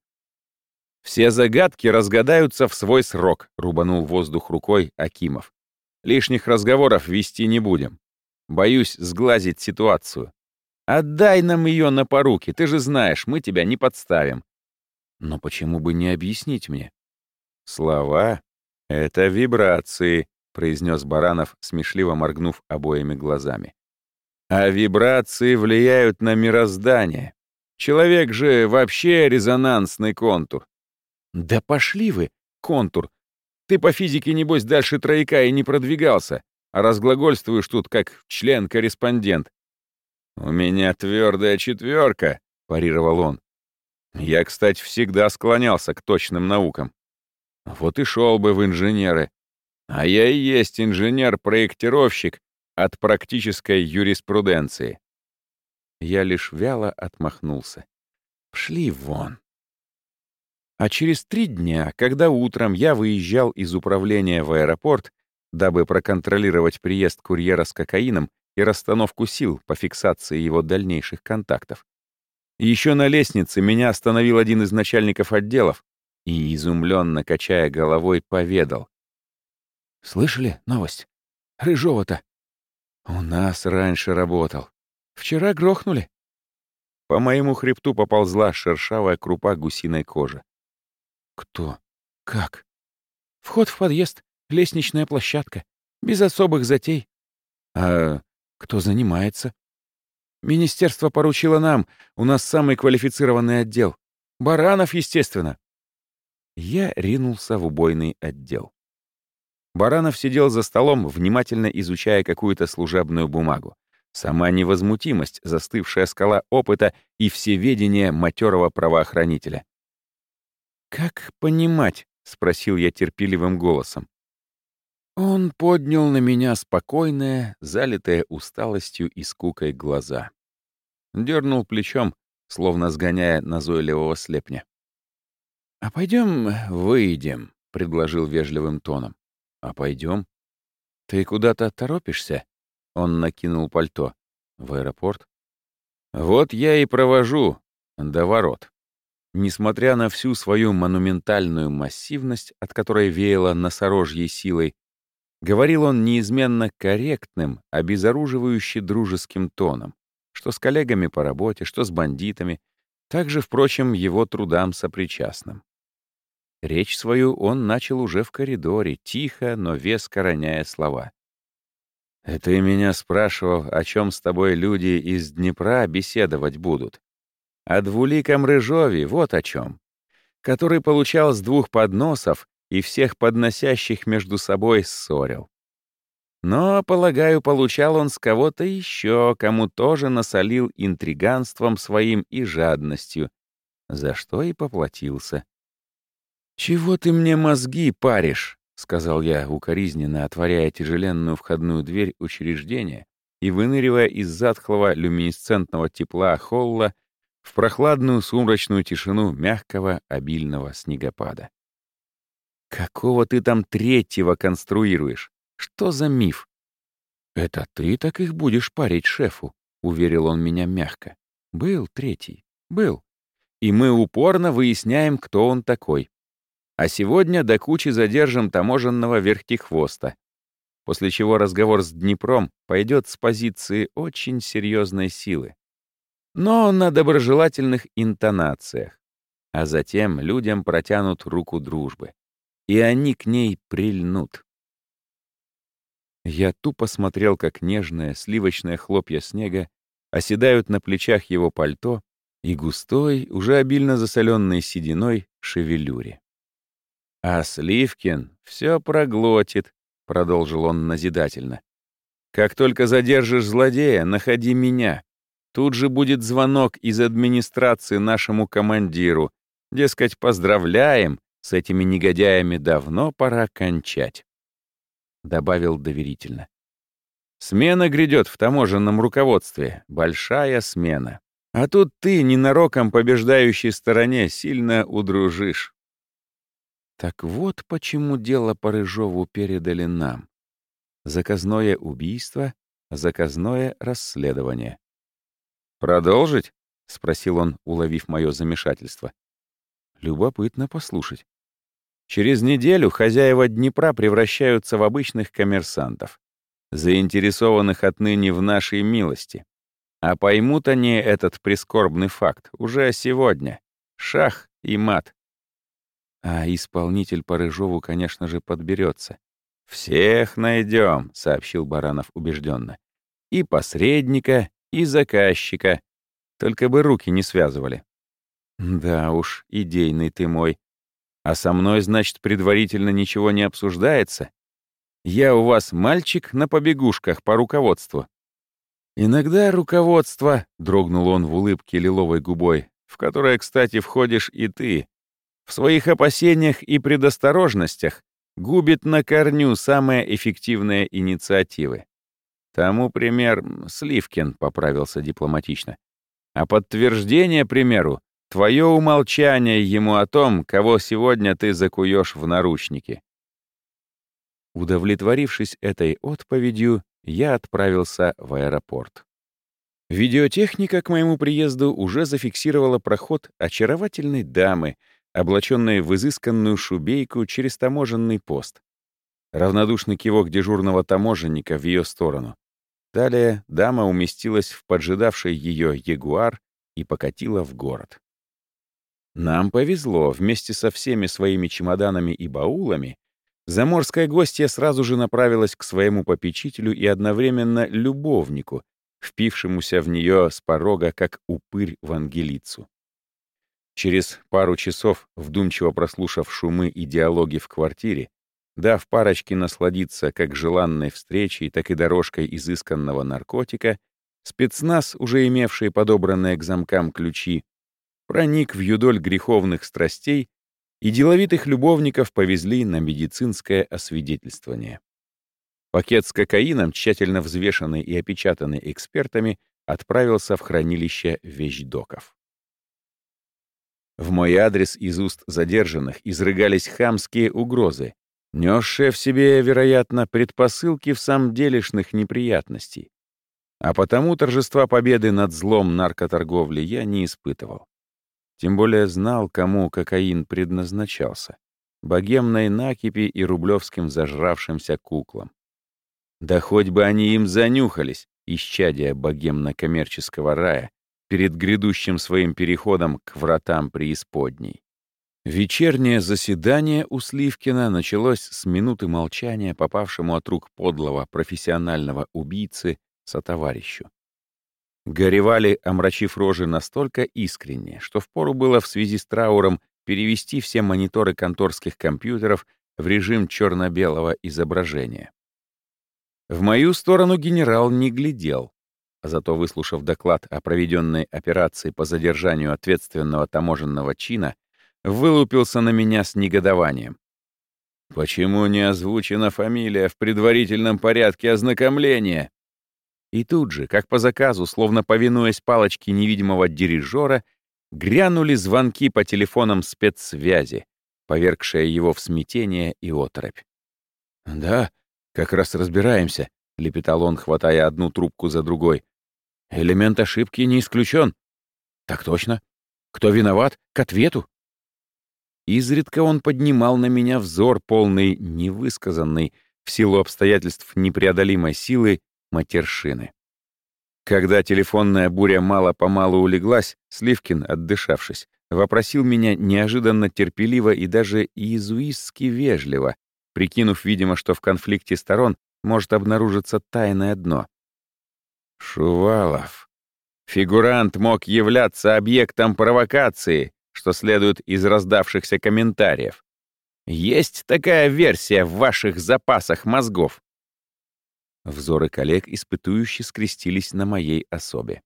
«Все загадки разгадаются в свой срок», — рубанул воздух рукой Акимов. «Лишних разговоров вести не будем. Боюсь сглазить ситуацию. Отдай нам ее на поруки, ты же знаешь, мы тебя не подставим». «Но почему бы не объяснить мне?» «Слова — это вибрации», — произнес Баранов, смешливо моргнув обоими глазами. «А вибрации влияют на мироздание. Человек же вообще резонансный контур». «Да пошли вы, контур! Ты по физике, небось, дальше трояка и не продвигался, а разглагольствуешь тут как член-корреспондент. «У меня твердая четверка», — парировал он. «Я, кстати, всегда склонялся к точным наукам. Вот и шел бы в инженеры. А я и есть инженер-проектировщик от практической юриспруденции». Я лишь вяло отмахнулся. «Пшли вон». А через три дня, когда утром я выезжал из управления в аэропорт, дабы проконтролировать приезд курьера с кокаином и расстановку сил по фиксации его дальнейших контактов. Еще на лестнице меня остановил один из начальников отделов и, изумленно качая головой, поведал. «Слышали новость? Рыжова-то. У нас раньше работал. Вчера грохнули». По моему хребту поползла шершавая крупа гусиной кожи. «Кто? Как?» «Вход в подъезд, лестничная площадка. Без особых затей. А кто занимается? Министерство поручило нам. У нас самый квалифицированный отдел. Баранов, естественно. Я ринулся в убойный отдел. Баранов сидел за столом, внимательно изучая какую-то служебную бумагу. Сама невозмутимость, застывшая скала опыта и всеведение матерого правоохранителя. «Как понимать?» — спросил я терпеливым голосом. Он поднял на меня спокойное, залитое усталостью и скукой глаза. Дернул плечом, словно сгоняя назойливого слепня. «А пойдем выйдем», — предложил вежливым тоном. «А пойдем? Ты куда-то торопишься?» Он накинул пальто. «В аэропорт?» «Вот я и провожу до ворот». Несмотря на всю свою монументальную массивность, от которой веяло носорожьей силой, Говорил он неизменно корректным, обезоруживающе дружеским тоном, что с коллегами по работе, что с бандитами, также, впрочем, его трудам сопричастным. Речь свою он начал уже в коридоре, тихо, но веско роняя слова. «Ты меня спрашивал, о чем с тобой люди из Днепра беседовать будут. О двуликом Рыжове, вот о чем. Который получал с двух подносов и всех подносящих между собой ссорил. Но, полагаю, получал он с кого-то еще, кому тоже насолил интриганством своим и жадностью, за что и поплатился. «Чего ты мне мозги паришь?» сказал я укоризненно, отворяя тяжеленную входную дверь учреждения и выныривая из затхлого люминесцентного тепла холла в прохладную сумрачную тишину мягкого обильного снегопада. «Какого ты там третьего конструируешь? Что за миф?» «Это ты так их будешь парить шефу», — уверил он меня мягко. «Был третий. Был. И мы упорно выясняем, кто он такой. А сегодня до кучи задержим таможенного верхтихвоста. После чего разговор с Днепром пойдет с позиции очень серьезной силы. Но на доброжелательных интонациях. А затем людям протянут руку дружбы. И они к ней прильнут. Я тупо смотрел, как нежное сливочное хлопья снега оседают на плечах его пальто и густой, уже обильно засоленной сединой шевелюре. «А Сливкин все проглотит», — продолжил он назидательно. «Как только задержишь злодея, находи меня. Тут же будет звонок из администрации нашему командиру. Дескать, поздравляем, с этими негодяями давно пора кончать», — добавил доверительно. «Смена грядет в таможенном руководстве. Большая смена. А тут ты, ненароком побеждающей стороне, сильно удружишь. Так вот почему дело по Рыжову передали нам. Заказное убийство, заказное расследование. «Продолжить?» — спросил он, уловив мое замешательство. Любопытно послушать. Через неделю хозяева Днепра превращаются в обычных коммерсантов, заинтересованных отныне в нашей милости. А поймут они этот прискорбный факт уже сегодня. Шах и мат. А исполнитель по Рыжову, конечно же, подберется. «Всех найдем», — сообщил Баранов убежденно. «И посредника, и заказчика. Только бы руки не связывали». «Да уж, идейный ты мой. А со мной, значит, предварительно ничего не обсуждается? Я у вас мальчик на побегушках по руководству». «Иногда руководство», — дрогнул он в улыбке лиловой губой, в которое, кстати, входишь и ты, в своих опасениях и предосторожностях губит на корню самые эффективные инициативы. Тому пример Сливкин поправился дипломатично. А подтверждение примеру — твое умолчание ему о том, кого сегодня ты закуешь в наручники. Удовлетворившись этой отповедью, я отправился в аэропорт. Видеотехника к моему приезду уже зафиксировала проход очаровательной дамы — облаченная в изысканную шубейку через таможенный пост. Равнодушный кивок дежурного таможенника в ее сторону. Далее дама уместилась в поджидавший ее ягуар и покатила в город. Нам повезло, вместе со всеми своими чемоданами и баулами заморская гостья сразу же направилась к своему попечителю и одновременно любовнику, впившемуся в нее с порога, как упырь в ангелицу. Через пару часов, вдумчиво прослушав шумы и диалоги в квартире, дав парочке насладиться как желанной встречей, так и дорожкой изысканного наркотика, спецназ, уже имевший подобранные к замкам ключи, проник в юдоль греховных страстей, и деловитых любовников повезли на медицинское освидетельствование. Пакет с кокаином, тщательно взвешенный и опечатанный экспертами, отправился в хранилище вещдоков. В мой адрес из уст задержанных изрыгались хамские угрозы, несшие в себе, вероятно, предпосылки в самом делешных неприятностей. А потому торжества победы над злом наркоторговли я не испытывал. Тем более знал, кому кокаин предназначался — богемной накипи и рублевским зажравшимся куклам. Да хоть бы они им занюхались, исчадия богемно-коммерческого рая, перед грядущим своим переходом к вратам преисподней. Вечернее заседание у Сливкина началось с минуты молчания, попавшему от рук подлого профессионального убийцы сотоварищу. Горевали, омрачив рожи настолько искренне, что впору было в связи с трауром перевести все мониторы конторских компьютеров в режим черно-белого изображения. В мою сторону генерал не глядел, Зато, выслушав доклад о проведенной операции по задержанию ответственного таможенного чина, вылупился на меня с негодованием. Почему не озвучена фамилия в предварительном порядке ознакомления? И тут же, как по заказу, словно повинуясь палочке невидимого дирижера, грянули звонки по телефонам спецсвязи, повергшая его в смятение и оторопь. «Да, как раз разбираемся», — лепетал он, хватая одну трубку за другой. «Элемент ошибки не исключен». «Так точно. Кто виноват? К ответу». Изредка он поднимал на меня взор, полный невысказанный, в силу обстоятельств непреодолимой силы, матершины. Когда телефонная буря мало-помалу улеглась, Сливкин, отдышавшись, вопросил меня неожиданно терпеливо и даже иезуистски вежливо, прикинув, видимо, что в конфликте сторон может обнаружиться тайное дно. «Шувалов, фигурант мог являться объектом провокации, что следует из раздавшихся комментариев. Есть такая версия в ваших запасах мозгов?» Взоры коллег испытующе скрестились на моей особе.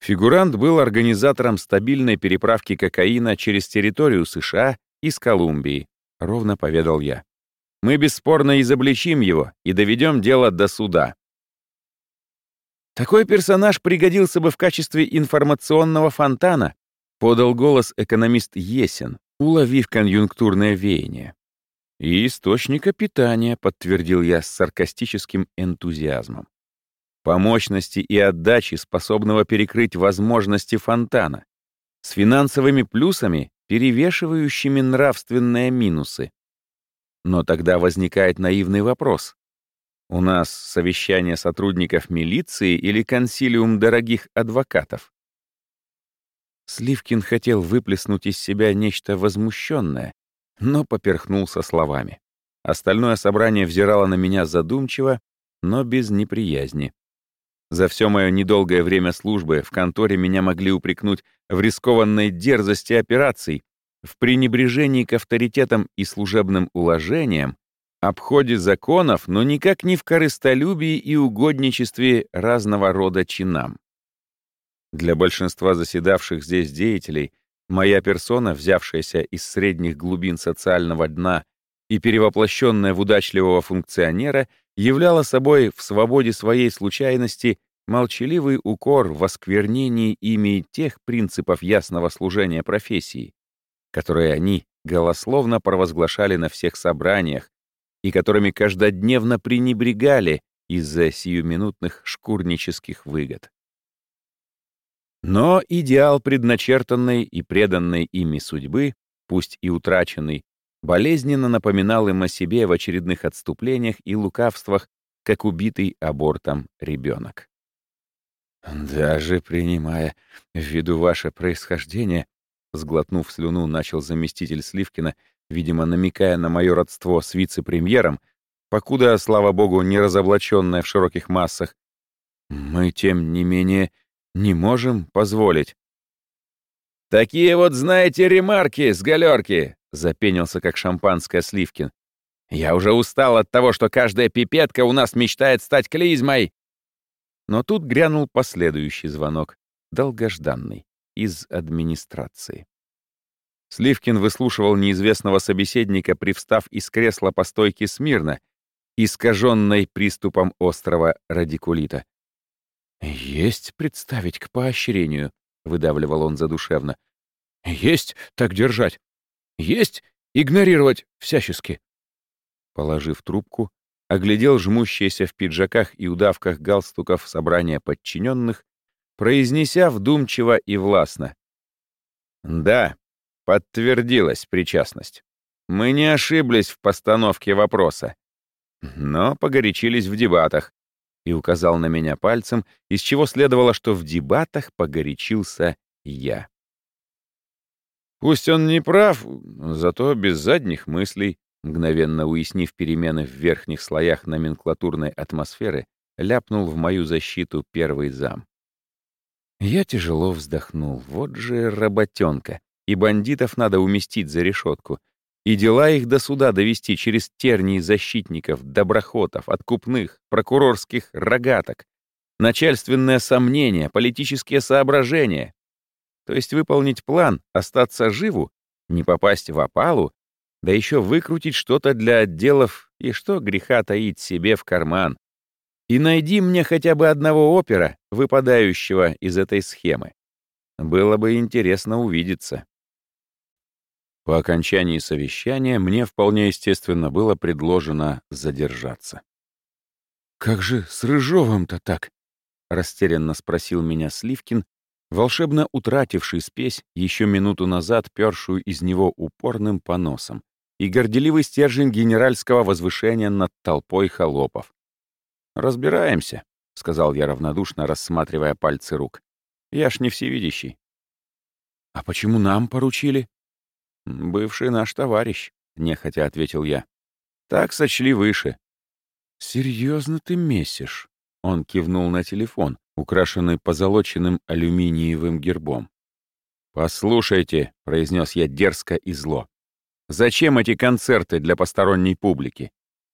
Фигурант был организатором стабильной переправки кокаина через территорию США из Колумбии, ровно поведал я. Мы бесспорно изобличим его и доведем дело до суда. Такой персонаж пригодился бы в качестве информационного фонтана, подал голос экономист Есен, уловив конъюнктурное веяние. «И источника питания», — подтвердил я с саркастическим энтузиазмом. «По мощности и отдаче, способного перекрыть возможности фонтана, с финансовыми плюсами, перевешивающими нравственные минусы. Но тогда возникает наивный вопрос. У нас совещание сотрудников милиции или консилиум дорогих адвокатов? Сливкин хотел выплеснуть из себя нечто возмущенное, но поперхнулся словами. Остальное собрание взирало на меня задумчиво, но без неприязни. За все мое недолгое время службы в конторе меня могли упрекнуть в рискованной дерзости операций, в пренебрежении к авторитетам и служебным уложениям, обходе законов, но никак не в корыстолюбии и угодничестве разного рода чинам. Для большинства заседавших здесь деятелей Моя персона, взявшаяся из средних глубин социального дна и перевоплощенная в удачливого функционера, являла собой в свободе своей случайности молчаливый укор в осквернении ими тех принципов ясного служения профессии, которые они голословно провозглашали на всех собраниях и которыми каждодневно пренебрегали из-за сиюминутных шкурнических выгод. Но идеал предначертанной и преданной ими судьбы, пусть и утраченный, болезненно напоминал им о себе в очередных отступлениях и лукавствах, как убитый абортом ребенок. «Даже принимая в виду ваше происхождение», сглотнув слюну, начал заместитель Сливкина, видимо, намекая на мое родство с вице-премьером, покуда, слава богу, не разоблаченное в широких массах, мы, тем не менее, не можем позволить. «Такие вот, знаете, ремарки с галерки!» — запенился, как шампанское Сливкин. «Я уже устал от того, что каждая пипетка у нас мечтает стать клизмой!» Но тут грянул последующий звонок, долгожданный, из администрации. Сливкин выслушивал неизвестного собеседника, привстав из кресла по стойке смирно, искаженной приступом острого радикулита. «Есть представить к поощрению», — выдавливал он задушевно. «Есть так держать. Есть игнорировать всячески». Положив трубку, оглядел жмущиеся в пиджаках и удавках галстуков собрания подчиненных, произнеся вдумчиво и властно. «Да, подтвердилась причастность. Мы не ошиблись в постановке вопроса, но погорячились в дебатах, и указал на меня пальцем, из чего следовало, что в дебатах погорячился я. Пусть он не прав, зато без задних мыслей, мгновенно уяснив перемены в верхних слоях номенклатурной атмосферы, ляпнул в мою защиту первый зам. Я тяжело вздохнул. Вот же работенка. И бандитов надо уместить за решетку, и дела их до суда довести через тернии защитников, доброхотов, откупных, прокурорских рогаток, начальственное сомнение, политические соображения. То есть выполнить план, остаться живу, не попасть в опалу, Да еще выкрутить что-то для отделов и что греха таить себе в карман. И найди мне хотя бы одного опера, выпадающего из этой схемы. Было бы интересно увидеться. По окончании совещания мне вполне естественно было предложено задержаться. «Как же с Рыжовым-то так?» — растерянно спросил меня Сливкин, волшебно утративший спесь, еще минуту назад першую из него упорным поносом, и горделивый стержень генеральского возвышения над толпой холопов. «Разбираемся», — сказал я равнодушно, рассматривая пальцы рук. «Я ж не всевидящий». «А почему нам поручили?» «Бывший наш товарищ», — нехотя ответил я. «Так сочли выше». «Серьезно ты месишь?» Он кивнул на телефон, украшенный позолоченным алюминиевым гербом. «Послушайте», — произнес я дерзко и зло, «зачем эти концерты для посторонней публики?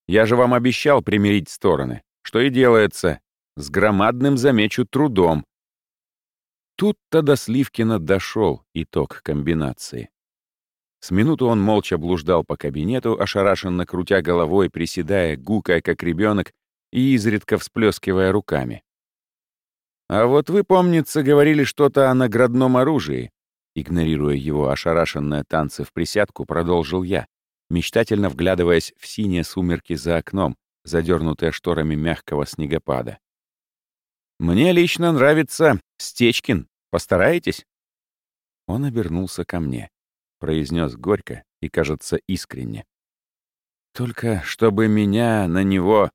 Я же вам обещал примирить стороны, что и делается, с громадным, замечу, трудом». Тут-то до Сливкина дошел итог комбинации. С минуту он молча блуждал по кабинету, ошарашенно крутя головой, приседая, гукая, как ребенок, и изредка всплескивая руками. «А вот вы, помнится, говорили что-то о наградном оружии», игнорируя его ошарашенные танцы в присядку, продолжил я, мечтательно вглядываясь в синие сумерки за окном, задернутые шторами мягкого снегопада. «Мне лично нравится Стечкин. Постараетесь?» Он обернулся ко мне, произнес горько и, кажется, искренне. «Только чтобы меня на него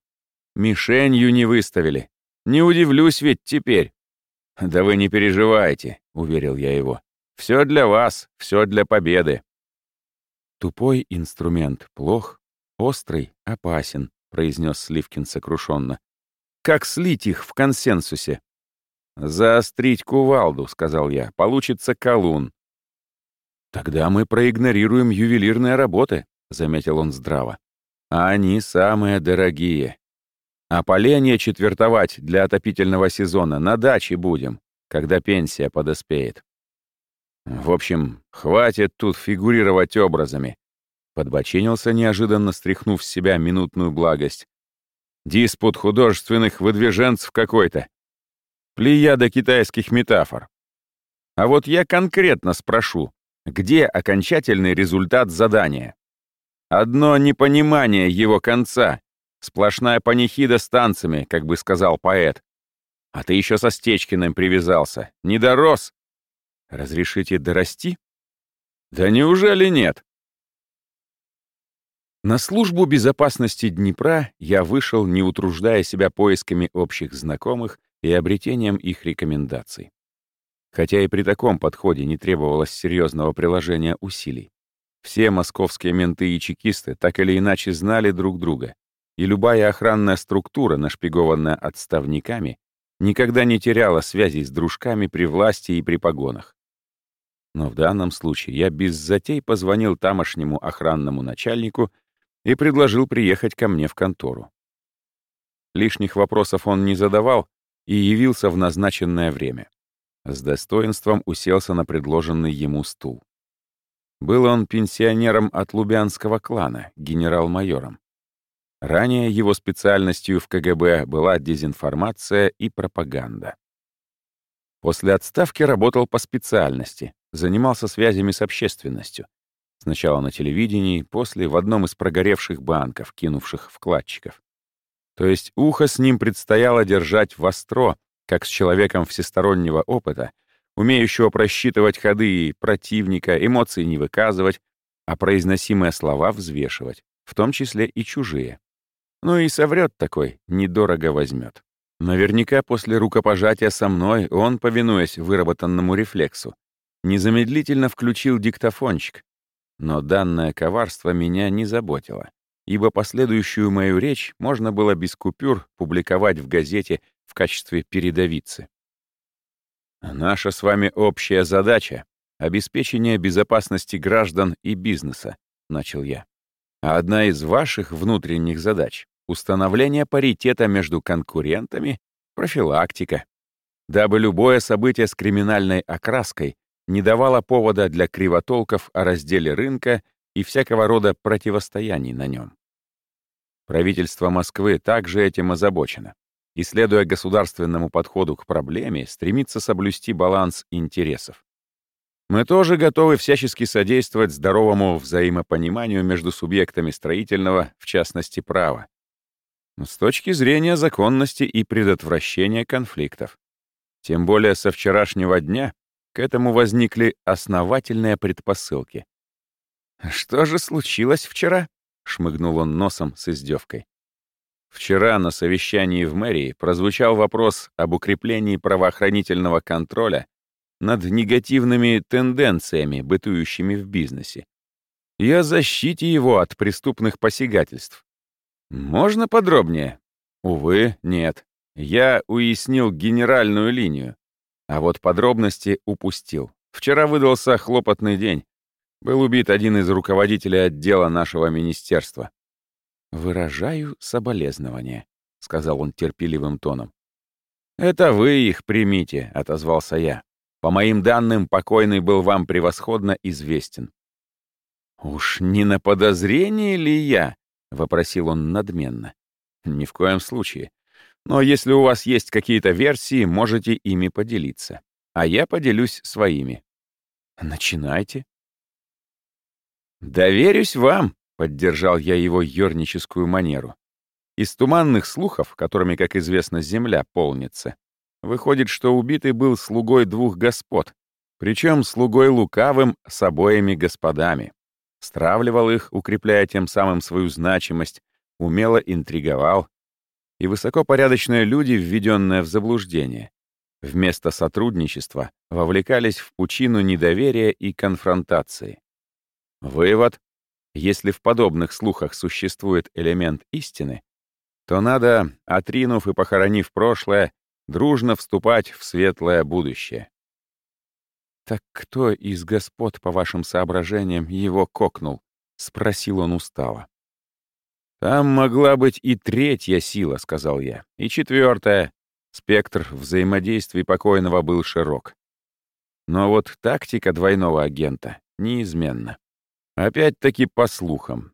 Мишенью не выставили. Не удивлюсь ведь теперь. Да вы не переживайте, уверил я его. Все для вас, все для победы. Тупой инструмент плох, острый опасен, произнес Сливкин сокрушенно. Как слить их в консенсусе? Заострить кувалду, сказал я, получится колун. Тогда мы проигнорируем ювелирные работы, заметил он здраво. Они самые дорогие. А поленье четвертовать для отопительного сезона на даче будем, когда пенсия подоспеет. В общем, хватит тут фигурировать образами. Подбочинился, неожиданно стряхнув с себя минутную благость. Диспут художественных выдвиженцев какой-то. Плеяда китайских метафор. А вот я конкретно спрошу, где окончательный результат задания? Одно непонимание его конца Сплошная панихида с танцами, как бы сказал поэт. А ты еще со Стечкиным привязался. Не дорос. Разрешите дорасти? Да неужели нет? На службу безопасности Днепра я вышел, не утруждая себя поисками общих знакомых и обретением их рекомендаций. Хотя и при таком подходе не требовалось серьезного приложения усилий. Все московские менты и чекисты так или иначе знали друг друга, и любая охранная структура, нашпигованная отставниками, никогда не теряла связи с дружками при власти и при погонах. Но в данном случае я без затей позвонил тамошнему охранному начальнику и предложил приехать ко мне в контору. Лишних вопросов он не задавал и явился в назначенное время. С достоинством уселся на предложенный ему стул. Был он пенсионером от Лубянского клана, генерал-майором. Ранее его специальностью в КГБ была дезинформация и пропаганда. После отставки работал по специальности, занимался связями с общественностью. Сначала на телевидении, после в одном из прогоревших банков, кинувших вкладчиков. То есть ухо с ним предстояло держать востро, как с человеком всестороннего опыта, умеющего просчитывать ходы противника, эмоции не выказывать, а произносимые слова взвешивать, в том числе и чужие. Ну и соврет такой, недорого возьмет. Наверняка после рукопожатия со мной он, повинуясь выработанному рефлексу, незамедлительно включил диктофончик. Но данное коварство меня не заботило, ибо последующую мою речь можно было без купюр публиковать в газете в качестве передовицы. Наша с вами общая задача — обеспечение безопасности граждан и бизнеса, — начал я. А одна из ваших внутренних задач — установление паритета между конкурентами, профилактика, дабы любое событие с криминальной окраской не давало повода для кривотолков о разделе рынка и всякого рода противостояний на нем. Правительство Москвы также этим озабочено и, следуя государственному подходу к проблеме, стремится соблюсти баланс интересов. Мы тоже готовы всячески содействовать здоровому взаимопониманию между субъектами строительного, в частности, права. С точки зрения законности и предотвращения конфликтов. Тем более со вчерашнего дня к этому возникли основательные предпосылки. «Что же случилось вчера?» — шмыгнул он носом с издевкой. Вчера на совещании в мэрии прозвучал вопрос об укреплении правоохранительного контроля над негативными тенденциями, бытующими в бизнесе, и о защите его от преступных посягательств. Можно подробнее? Увы, нет. Я уяснил генеральную линию, а вот подробности упустил. Вчера выдался хлопотный день. Был убит один из руководителей отдела нашего министерства. «Выражаю соболезнование», — сказал он терпеливым тоном. «Это вы их примите», — отозвался я. «По моим данным, покойный был вам превосходно известен». «Уж не на подозрение ли я?» — вопросил он надменно. «Ни в коем случае. Но если у вас есть какие-то версии, можете ими поделиться. А я поделюсь своими». «Начинайте». «Доверюсь вам», Поддержал я его ерническую манеру. Из туманных слухов, которыми, как известно, земля полнится, выходит, что убитый был слугой двух господ, причем слугой лукавым с обоими господами. Стравливал их, укрепляя тем самым свою значимость, умело интриговал. И высокопорядочные люди, введенные в заблуждение, вместо сотрудничества вовлекались в пучину недоверия и конфронтации. Вывод если в подобных слухах существует элемент истины, то надо, отринув и похоронив прошлое, дружно вступать в светлое будущее. «Так кто из господ, по вашим соображениям, его кокнул?» — спросил он устало. «Там могла быть и третья сила», — сказал я, — «и четвертая. Спектр взаимодействий покойного был широк. Но вот тактика двойного агента неизменна. Опять-таки по слухам.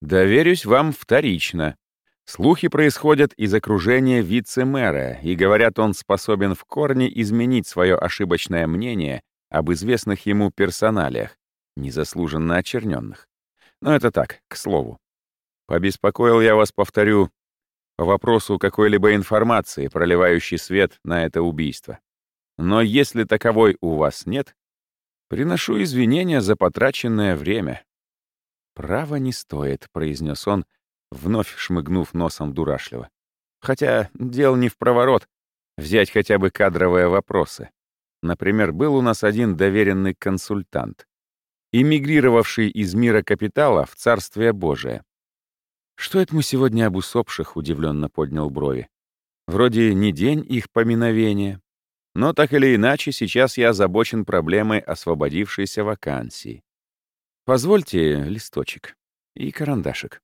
Доверюсь вам вторично. Слухи происходят из окружения вице-мэра, и, говорят, он способен в корне изменить свое ошибочное мнение об известных ему персоналиях, незаслуженно очерненных. Но это так, к слову. Побеспокоил я вас, повторю, по вопросу какой-либо информации, проливающей свет на это убийство. Но если таковой у вас нет, Приношу извинения за потраченное время». «Право не стоит», — произнес он, вновь шмыгнув носом дурашливо. «Хотя дело не в проворот. Взять хотя бы кадровые вопросы. Например, был у нас один доверенный консультант, эмигрировавший из мира капитала в Царствие Божие. «Что это мы сегодня об усопших?» — удивленно поднял брови. «Вроде не день их поминовения, но так или иначе, сейчас я озабочен проблемой освободившейся вакансии. Позвольте листочек и карандашик.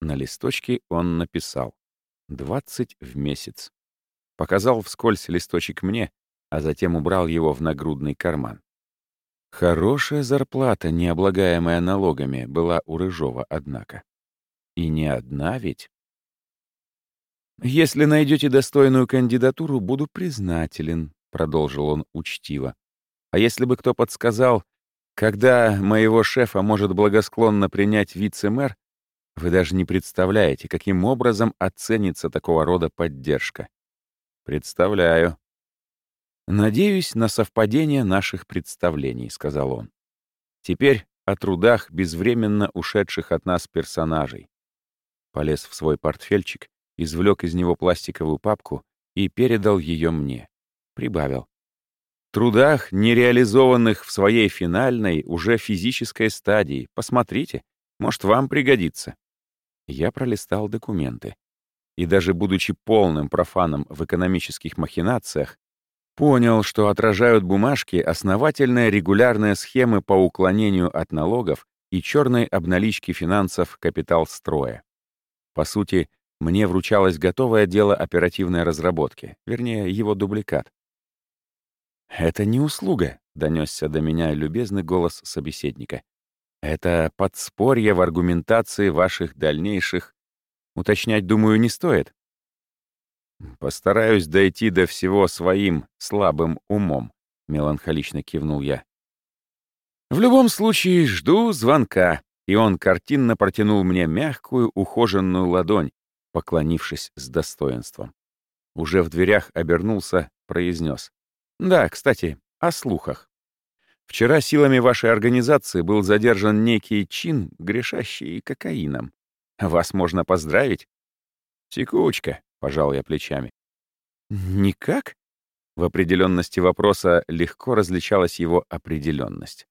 На листочке он написал «20 в месяц». Показал вскользь листочек мне, а затем убрал его в нагрудный карман. Хорошая зарплата, не облагаемая налогами, была у Рыжова, однако. И не одна ведь. «Если найдете достойную кандидатуру, буду признателен», — продолжил он учтиво. «А если бы кто подсказал, когда моего шефа может благосклонно принять вице-мэр, вы даже не представляете, каким образом оценится такого рода поддержка». «Представляю». «Надеюсь на совпадение наших представлений», — сказал он. «Теперь о трудах безвременно ушедших от нас персонажей». Полез в свой портфельчик извлек из него пластиковую папку и передал ее мне. Прибавил. Трудах, нереализованных в своей финальной, уже физической стадии. Посмотрите, может, вам пригодится. Я пролистал документы. И даже будучи полным профаном в экономических махинациях, понял, что отражают бумажки основательные регулярные схемы по уклонению от налогов и черной обналички финансов капитал строя. По сути, мне вручалось готовое дело оперативной разработки, вернее, его дубликат. «Это не услуга», — донесся до меня любезный голос собеседника. Это подспорье в аргументации ваших дальнейших. Уточнять, думаю, не стоит. Постараюсь дойти до всего своим слабым умом, меланхолично кивнул я. В любом случае, жду звонка, и он картинно протянул мне мягкую, ухоженную ладонь, поклонившись с достоинством. Уже в дверях обернулся, произнес. «Да, кстати, о слухах. Вчера силами вашей организации был задержан некий чин, грешащий кокаином. Вас можно поздравить?» «Текучка», — пожал я плечами. «Никак?» В определенности вопроса легко различалась его определенность.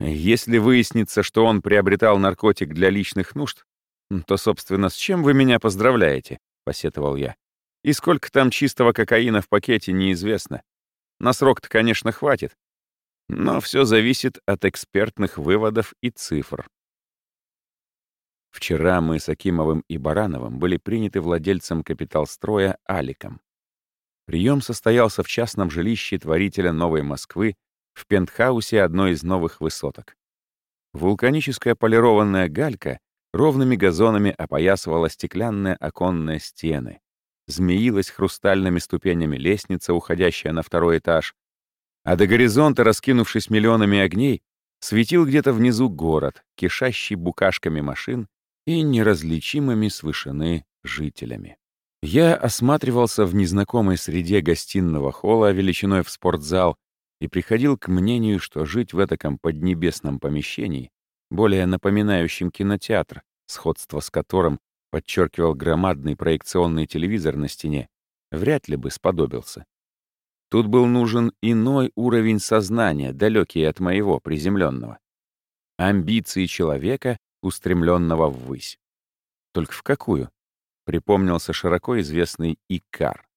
Если выяснится, что он приобретал наркотик для личных нужд, то, собственно, с чем вы меня поздравляете? — посетовал я. И сколько там чистого кокаина в пакете, неизвестно. На срок-то, конечно, хватит. Но все зависит от экспертных выводов и цифр. Вчера мы с Акимовым и Барановым были приняты владельцем капиталстроя Аликом. Прием состоялся в частном жилище творителя Новой Москвы в пентхаусе одной из новых высоток. Вулканическая полированная галька ровными газонами опоясывала стеклянные оконные стены. Змеилась хрустальными ступенями лестница, уходящая на второй этаж. А до горизонта, раскинувшись миллионами огней, светил где-то внизу город, кишащий букашками машин и неразличимыми с вышины жителями. Я осматривался в незнакомой среде гостиного холла величиной в спортзал и приходил к мнению, что жить в этом поднебесном помещении, более напоминающем кинотеатр, сходство с которым подчеркивал громадный проекционный телевизор на стене, вряд ли бы сподобился. Тут был нужен иной уровень сознания, далекий от моего приземленного. Амбиции человека, устремленного ввысь. Только в какую? Припомнился широко известный Икар.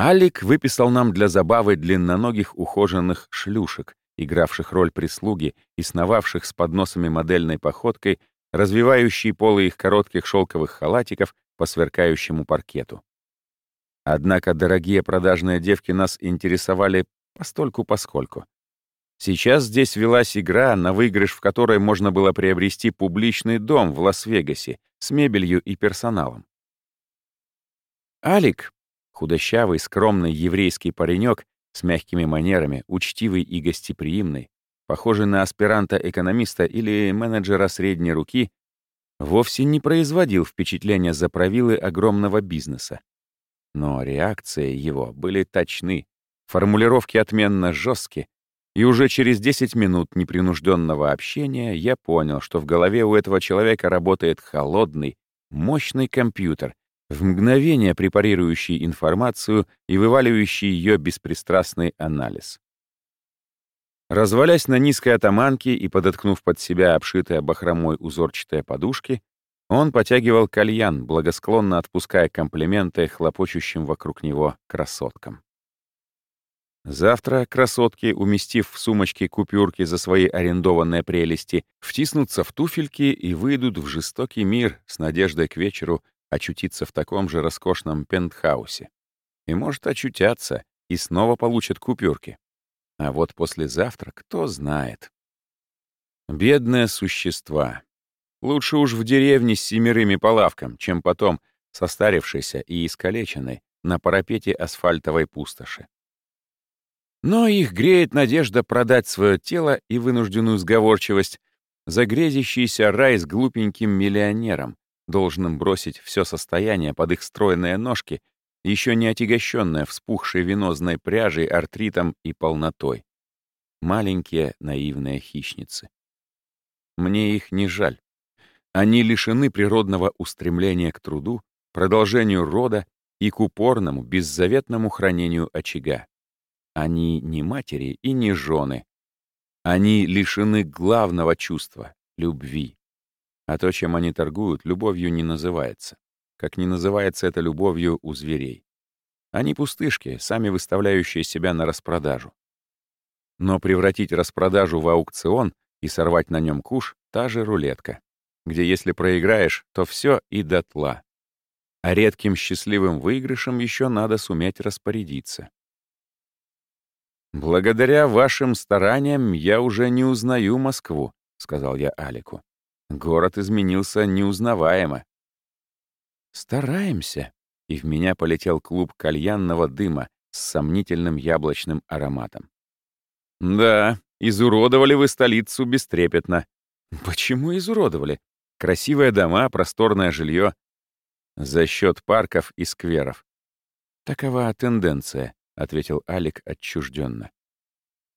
Алик выписал нам для забавы длинноногих ухоженных шлюшек, игравших роль прислуги и сновавших с подносами модельной походкой, развивающие полы их коротких шелковых халатиков по сверкающему паркету. Однако дорогие продажные девки нас интересовали постольку-поскольку. Сейчас здесь велась игра, на выигрыш в которой можно было приобрести публичный дом в Лас-Вегасе с мебелью и персоналом. Алик, Худощавый, скромный еврейский паренек с мягкими манерами, учтивый и гостеприимный, похожий на аспиранта-экономиста или менеджера средней руки, вовсе не производил впечатления заправилы огромного бизнеса. Но реакции его были точны, формулировки отменно жесткие, и уже через 10 минут непринужденного общения я понял, что в голове у этого человека работает холодный, мощный компьютер, в мгновение препарирующий информацию и вываливающий ее беспристрастный анализ. Развалясь на низкой атаманке и подоткнув под себя обшитые бахромой узорчатые подушки, он потягивал кальян, благосклонно отпуская комплименты хлопочущим вокруг него красоткам. Завтра красотки, уместив в сумочки купюрки за свои арендованные прелести, втиснутся в туфельки и выйдут в жестокий мир с надеждой к вечеру очутиться в таком же роскошном пентхаусе. И, может, очутятся и снова получат купюрки. А вот послезавтра кто знает. Бедные существа. Лучше уж в деревне с семерыми по лавкам, чем потом состарившийся и искалеченный на парапете асфальтовой пустоши. Но их греет надежда продать свое тело и вынужденную сговорчивость за грезящийся рай с глупеньким миллионером, должным бросить все состояние под их стройные ножки, еще не отягощенное вспухшей венозной пряжей, артритом и полнотой. Маленькие наивные хищницы. Мне их не жаль. Они лишены природного устремления к труду, продолжению рода и к упорному, беззаветному хранению очага. Они не матери и не жены. Они лишены главного чувства — любви. А то, чем они торгуют, любовью не называется. Как не называется это любовью у зверей. Они пустышки, сами выставляющие себя на распродажу. Но превратить распродажу в аукцион и сорвать на нем куш — та же рулетка, где если проиграешь, то все и дотла. А редким счастливым выигрышем еще надо суметь распорядиться. «Благодаря вашим стараниям я уже не узнаю Москву», — сказал я Алику. «Город изменился неузнаваемо». «Стараемся», — и в меня полетел клуб кальянного дыма с сомнительным яблочным ароматом. «Да, изуродовали вы столицу бестрепетно». «Почему изуродовали? Красивые дома, просторное жилье. За счет парков и скверов. Такова тенденция. — ответил Алик отчужденно.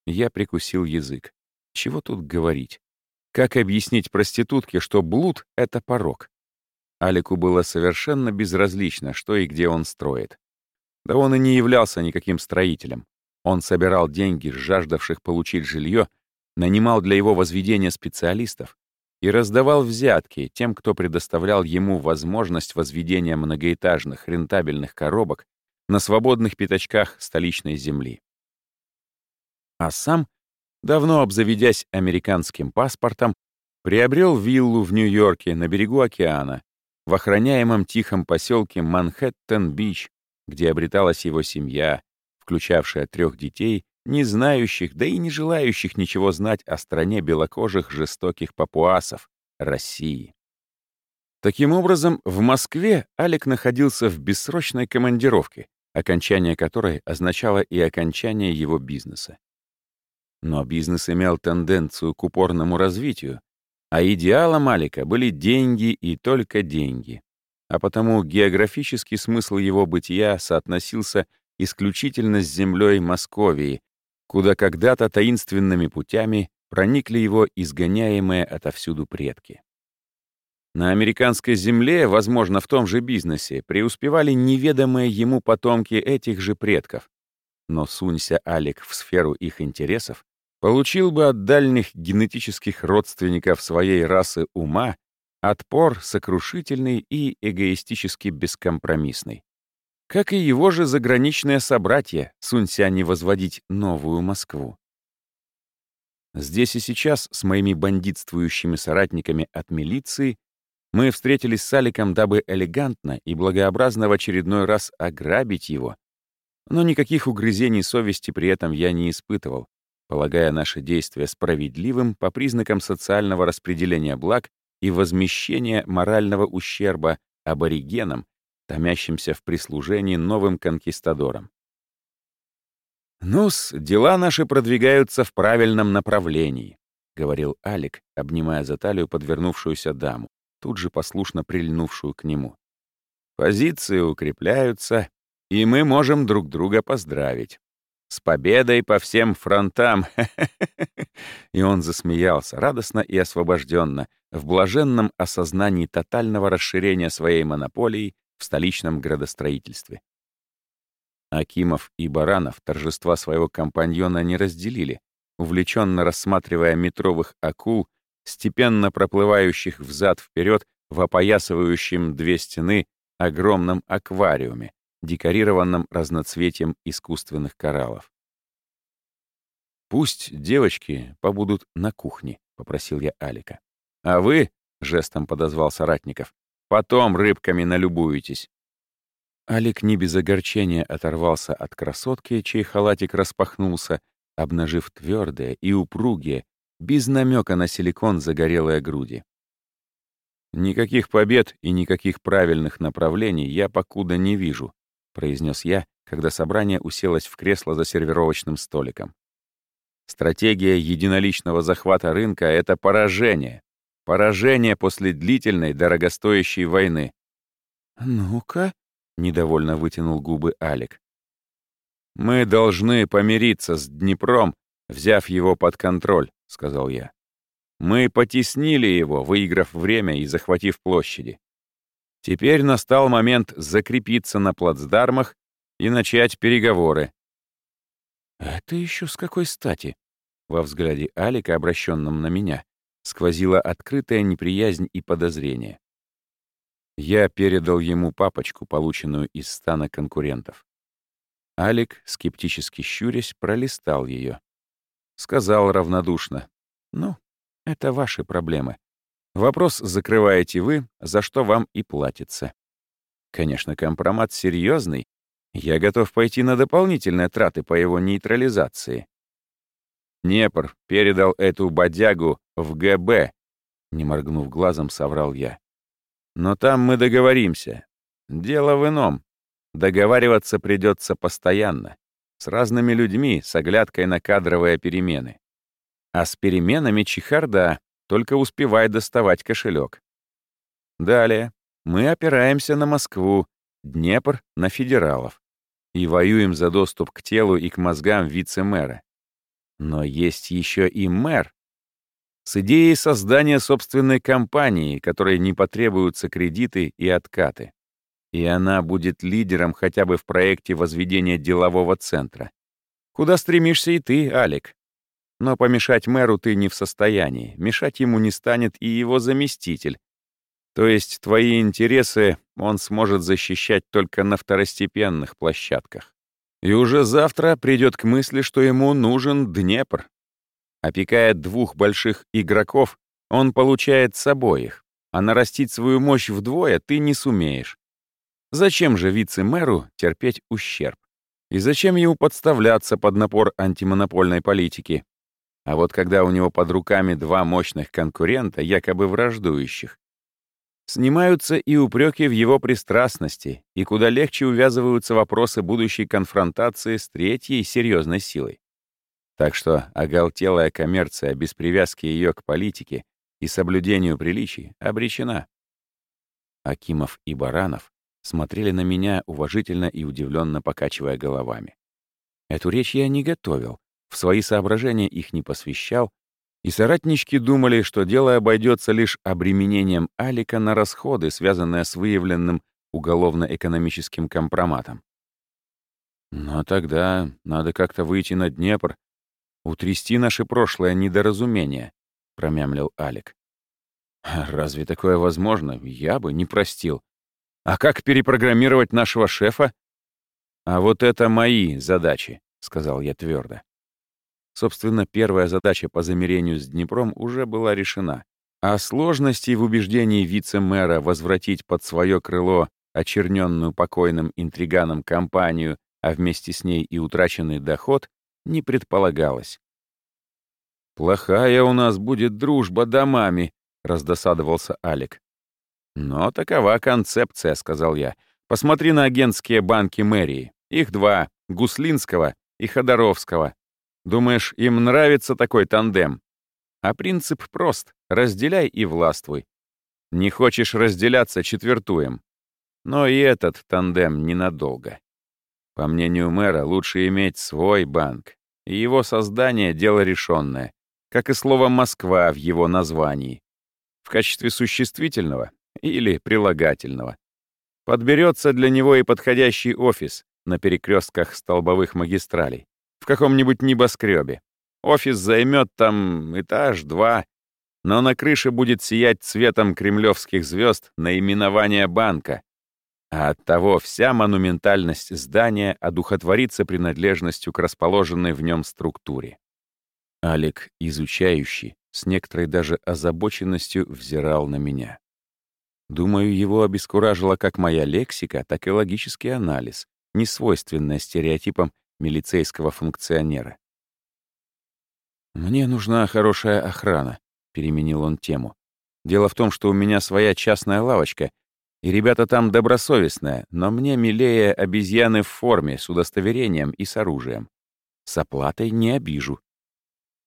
Я прикусил язык. Чего тут говорить? Как объяснить проститутке, что блуд — это порог? Алику было совершенно безразлично, что и где он строит. Да он и не являлся никаким строителем. Он собирал деньги, жаждавших получить жилье, нанимал для его возведения специалистов и раздавал взятки тем, кто предоставлял ему возможность возведения многоэтажных рентабельных коробок на свободных пятачках столичной земли. А сам, давно обзаведясь американским паспортом, приобрел виллу в Нью-Йорке на берегу океана, в охраняемом тихом поселке Манхэттен-Бич, где обреталась его семья, включавшая трех детей, не знающих, да и не желающих ничего знать о стране белокожих жестоких папуасов, России. Таким образом, в Москве Алик находился в бессрочной командировке, окончание которой означало и окончание его бизнеса. Но бизнес имел тенденцию к упорному развитию, а идеалом Алика были деньги и только деньги. А потому географический смысл его бытия соотносился исключительно с землей Московии, куда когда-то таинственными путями проникли его изгоняемые отовсюду предки. На американской земле, возможно, в том же бизнесе, преуспевали неведомые ему потомки этих же предков. Но сунься Алик в сферу их интересов, получил бы от дальних генетических родственников своей расы ума отпор сокрушительный и эгоистически бескомпромиссный. Как и его же заграничные собратья, сунься не возводить новую Москву. Здесь и сейчас с моими бандитствующими соратниками от милиции мы встретились с Аликом, дабы элегантно и благообразно в очередной раз ограбить его. Но никаких угрызений совести при этом я не испытывал, полагая наши действия справедливым по признакам социального распределения благ и возмещения морального ущерба аборигенам, томящимся в прислужении новым конкистадорам. «Ну-с, дела наши продвигаются в правильном направлении», — говорил Алик, обнимая за талию подвернувшуюся даму тут же послушно прильнувшую к нему. Позиции укрепляются, и мы можем друг друга поздравить. С победой по всем фронтам! И он засмеялся, радостно и освобожденно, в блаженном осознании тотального расширения своей монополии в столичном градостроительстве. Акимов и Баранов торжества своего компаньона не разделили, увлеченно рассматривая метровых акул степенно проплывающих взад-вперед в опоясывающем две стены огромном аквариуме, декорированном разноцветием искусственных кораллов. «Пусть девочки побудут на кухне», — попросил я Алика. «А вы», — жестом подозвал соратников, — «потом рыбками налюбуетесь». Алик не без огорчения оторвался от красотки, чей халатик распахнулся, обнажив твердые и упругие, без намека на силикон загорелые груди. «Никаких побед и никаких правильных направлений я покуда не вижу», произнес я, когда собрание уселось в кресло за сервировочным столиком. Стратегия единоличного захвата рынка — это поражение. Поражение после длительной, дорогостоящей войны. «Ну-ка», — недовольно вытянул губы Алик. «Мы должны помириться с Днепром, взяв его под контроль. — сказал я. «Мы потеснили его, выиграв время и захватив площади. Теперь настал момент закрепиться на плацдармах и начать переговоры». «Это еще с какой стати?» Во взгляде Алика, обращенном на меня, сквозила открытая неприязнь и подозрение. Я передал ему папочку, полученную из стана конкурентов. Алик, скептически щурясь, пролистал ее. Сказал равнодушно. «Ну, это ваши проблемы. Вопрос закрываете вы, за что вам и платится. Конечно, компромат серьезный, Я готов пойти на дополнительные траты по его нейтрализации. Днепр передал эту бодягу в ГБ, не моргнув глазом, соврал я. Но там мы договоримся. Дело в ином. Договариваться придется постоянно. С разными людьми, с оглядкой на кадровые перемены. А с переменами чехарда, только успевай доставать кошелек. Далее мы опираемся на Москву, Днепр — на федералов. И воюем за доступ к телу и к мозгам вице-мэра. Но есть еще и мэр. С идеей создания собственной компании, которой не потребуются кредиты и откаты. И она будет лидером хотя бы в проекте возведения делового центра. Куда стремишься и ты, Алик? Но помешать мэру ты не в состоянии, мешать ему не станет и его заместитель. То есть твои интересы он сможет защищать только на второстепенных площадках. И уже завтра придет к мысли, что ему нужен Днепр. Опекая двух больших игроков, он получает с обоих, а нарастить свою мощь вдвое ты не сумеешь. Зачем же вице-мэру терпеть ущерб? И зачем ему подставляться под напор антимонопольной политики? А вот когда у него под руками два мощных конкурента, якобы враждующих, снимаются и упреки в его пристрастности, и куда легче увязываются вопросы будущей конфронтации с третьей серьезной силой. Так что оголтелая коммерция без привязки ее к политике и соблюдению приличий обречена. Акимов и Баранов смотрели на меня уважительно и удивленно покачивая головами. Эту речь я не готовил, в свои соображения их не посвящал, и соратнички думали, что дело обойдется лишь обременением Алика на расходы, связанные с выявленным уголовно-экономическим компроматом. Но тогда надо как-то выйти на Днепр, утрясти наше прошлое недоразумение, — промямлил Алик. Разве такое возможно? Я бы не простил. А как перепрограммировать нашего шефа? А вот это мои задачи, — сказал я твердо. Собственно, первая задача по замерению с Днепром уже была решена. А сложности в убеждении вице-мэра возвратить под свое крыло очерненную покойным интриганом компанию, а вместе с ней и утраченный доход, не предполагалось. «Плохая у нас будет дружба домами», — раздосадовался Алик. «Но такова концепция», — сказал я. «Посмотри на агентские банки мэрии. Их два — Гуслинского и Ходоровского. Думаешь, им нравится такой тандем? А принцип прост — разделяй и властвуй. Не хочешь разделяться — четвертуем. Но и этот тандем ненадолго. По мнению мэра, лучше иметь свой банк. И его создание — дело решенное, как и слово «Москва» в его названии. В качестве существительного или прилагательного. Подберется для него и подходящий офис на перекрестках столбовых магистралей в каком-нибудь небоскребе. Офис займет там этаж-два, но на крыше будет сиять цветом кремлевских звезд наименование банка, а оттого вся монументальность здания одухотворится принадлежностью к расположенной в нем структуре. Алик, изучающий, с некоторой даже озабоченностью взирал на меня. Думаю, его обескуражило как моя лексика, так и логический анализ, не свойственная стереотипам милицейского функционера. «Мне нужна хорошая охрана», — переменил он тему. «Дело в том, что у меня своя частная лавочка, и ребята там добросовестные, но мне милее обезьяны в форме, с удостоверением и с оружием. С оплатой не обижу».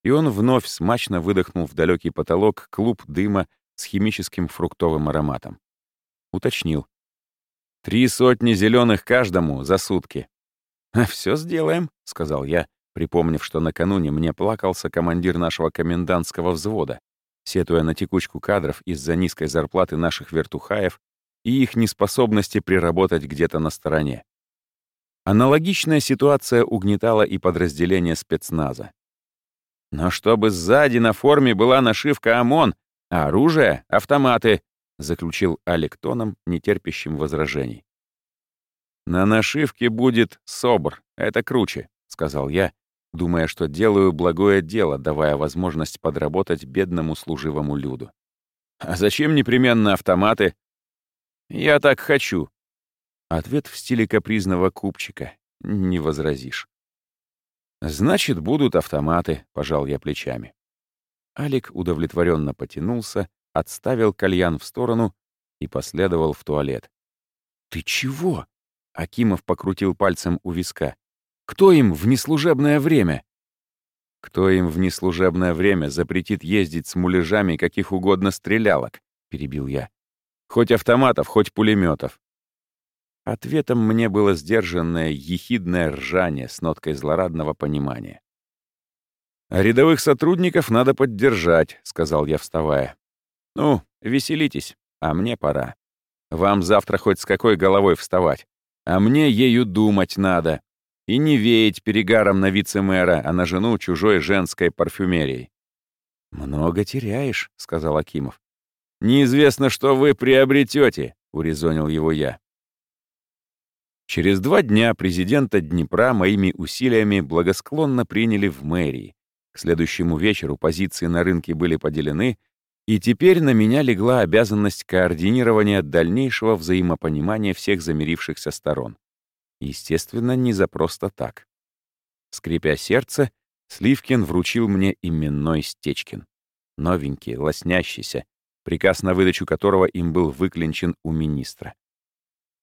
И он вновь смачно выдохнул в далекий потолок клуб дыма с химическим фруктовым ароматом. Уточнил. «Три сотни зеленых каждому за сутки. «А все сделаем», — сказал я, припомнив, что накануне мне плакался командир нашего комендантского взвода, сетуя на текучку кадров из-за низкой зарплаты наших вертухаев и их неспособности приработать где-то на стороне. Аналогичная ситуация угнетала и подразделение спецназа. «Но чтобы сзади на форме была нашивка ОМОН, а оружие — автоматы», — заключил Алек тоном, нетерпящим возражений. «На нашивке будет СОБР, это круче», — сказал я, думая, что делаю благое дело, давая возможность подработать бедному служивому люду. «А зачем непременно автоматы?» «Я так хочу». Ответ в стиле капризного купчика. Не возразишь. «Значит, будут автоматы», — пожал я плечами. Алик удовлетворенно потянулся, отставил кальян в сторону и последовал в туалет. «Ты чего?» — Акимов покрутил пальцем у виска. «Кто им в неслужебное время?» «Кто им в неслужебное время запретит ездить с муляжами каких угодно стрелялок?» — перебил я. «Хоть автоматов, хоть пулеметов. Ответом мне было сдержанное, ехидное ржание с ноткой злорадного понимания. «А рядовых сотрудников надо поддержать», — сказал я, вставая. «Ну, веселитесь, а мне пора. Вам завтра хоть с какой головой вставать, а мне ею думать надо. И не веять перегаром на вице-мэра, а на жену чужой женской парфюмерией». «Много теряешь», — сказал Акимов. «Неизвестно, что вы приобретете», — урезонил его я. Через два дня президента Днепра моими усилиями благосклонно приняли в мэрии. К следующему вечеру позиции на рынке были поделены, и теперь на меня легла обязанность координирования дальнейшего взаимопонимания всех замирившихся сторон. Естественно, не за просто так. Скрипя сердце, Сливкин вручил мне именной Стечкин. Новенький, лоснящийся, приказ на выдачу которого им был выклинчен у министра.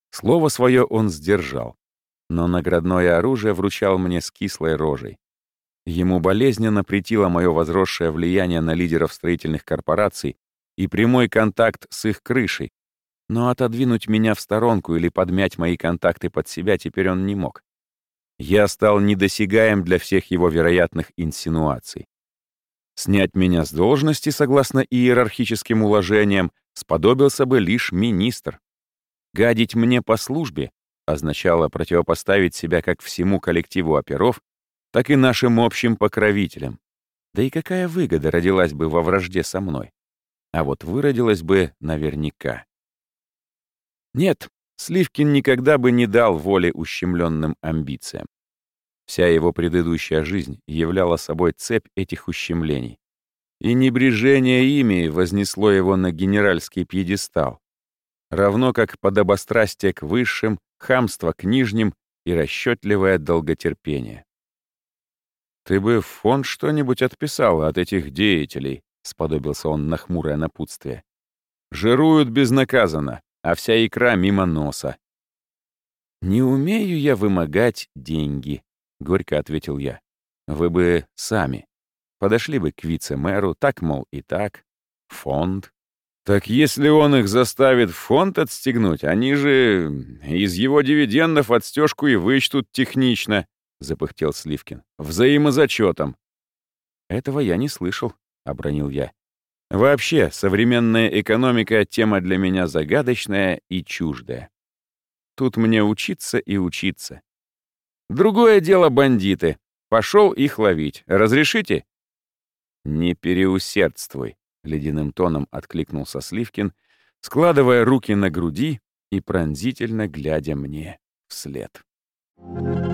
Слово свое он сдержал, но наградное оружие вручал мне с кислой рожей. Ему болезненно претило мое возросшее влияние на лидеров строительных корпораций и прямой контакт с их крышей, но отодвинуть меня в сторонку или подмять мои контакты под себя теперь он не мог. Я стал недосягаем для всех его вероятных инсинуаций. Снять меня с должности, согласно иерархическим уложениям, сподобился бы лишь министр. Гадить мне по службе означало противопоставить себя как всему коллективу оперов, так и нашим общим покровителям. Да и какая выгода родилась бы во вражде со мной? А вот выродилась бы наверняка. Нет, Сливкин никогда бы не дал воли ущемленным амбициям. Вся его предыдущая жизнь являла собой цепь этих ущемлений. И небрежение ими вознесло его на генеральский пьедестал, равно как подобострастие к высшим, хамство к нижним и расчетливое долготерпение. «Ты бы в фонд что-нибудь отписал от этих деятелей», — сподобился он на хмурое напутствие. «Жируют безнаказанно, а вся икра мимо носа». «Не умею я вымогать деньги», — горько ответил я. «Вы бы сами. Подошли бы к вице-мэру, так, мол, и так. Фонд. Так если он их заставит фонд отстегнуть, они же из его дивидендов отстежку и вычтут технично. — запыхтел Сливкин. «Взаимозачетом». «Этого я не слышал», — обронил я. «Вообще, современная экономика — тема для меня загадочная и чуждая. Тут мне учиться и учиться. Другое дело бандиты. Пошел их ловить. Разрешите?» «Не переусердствуй», — ледяным тоном откликнулся Сливкин, складывая руки на груди и пронзительно глядя мне вслед. Thank you.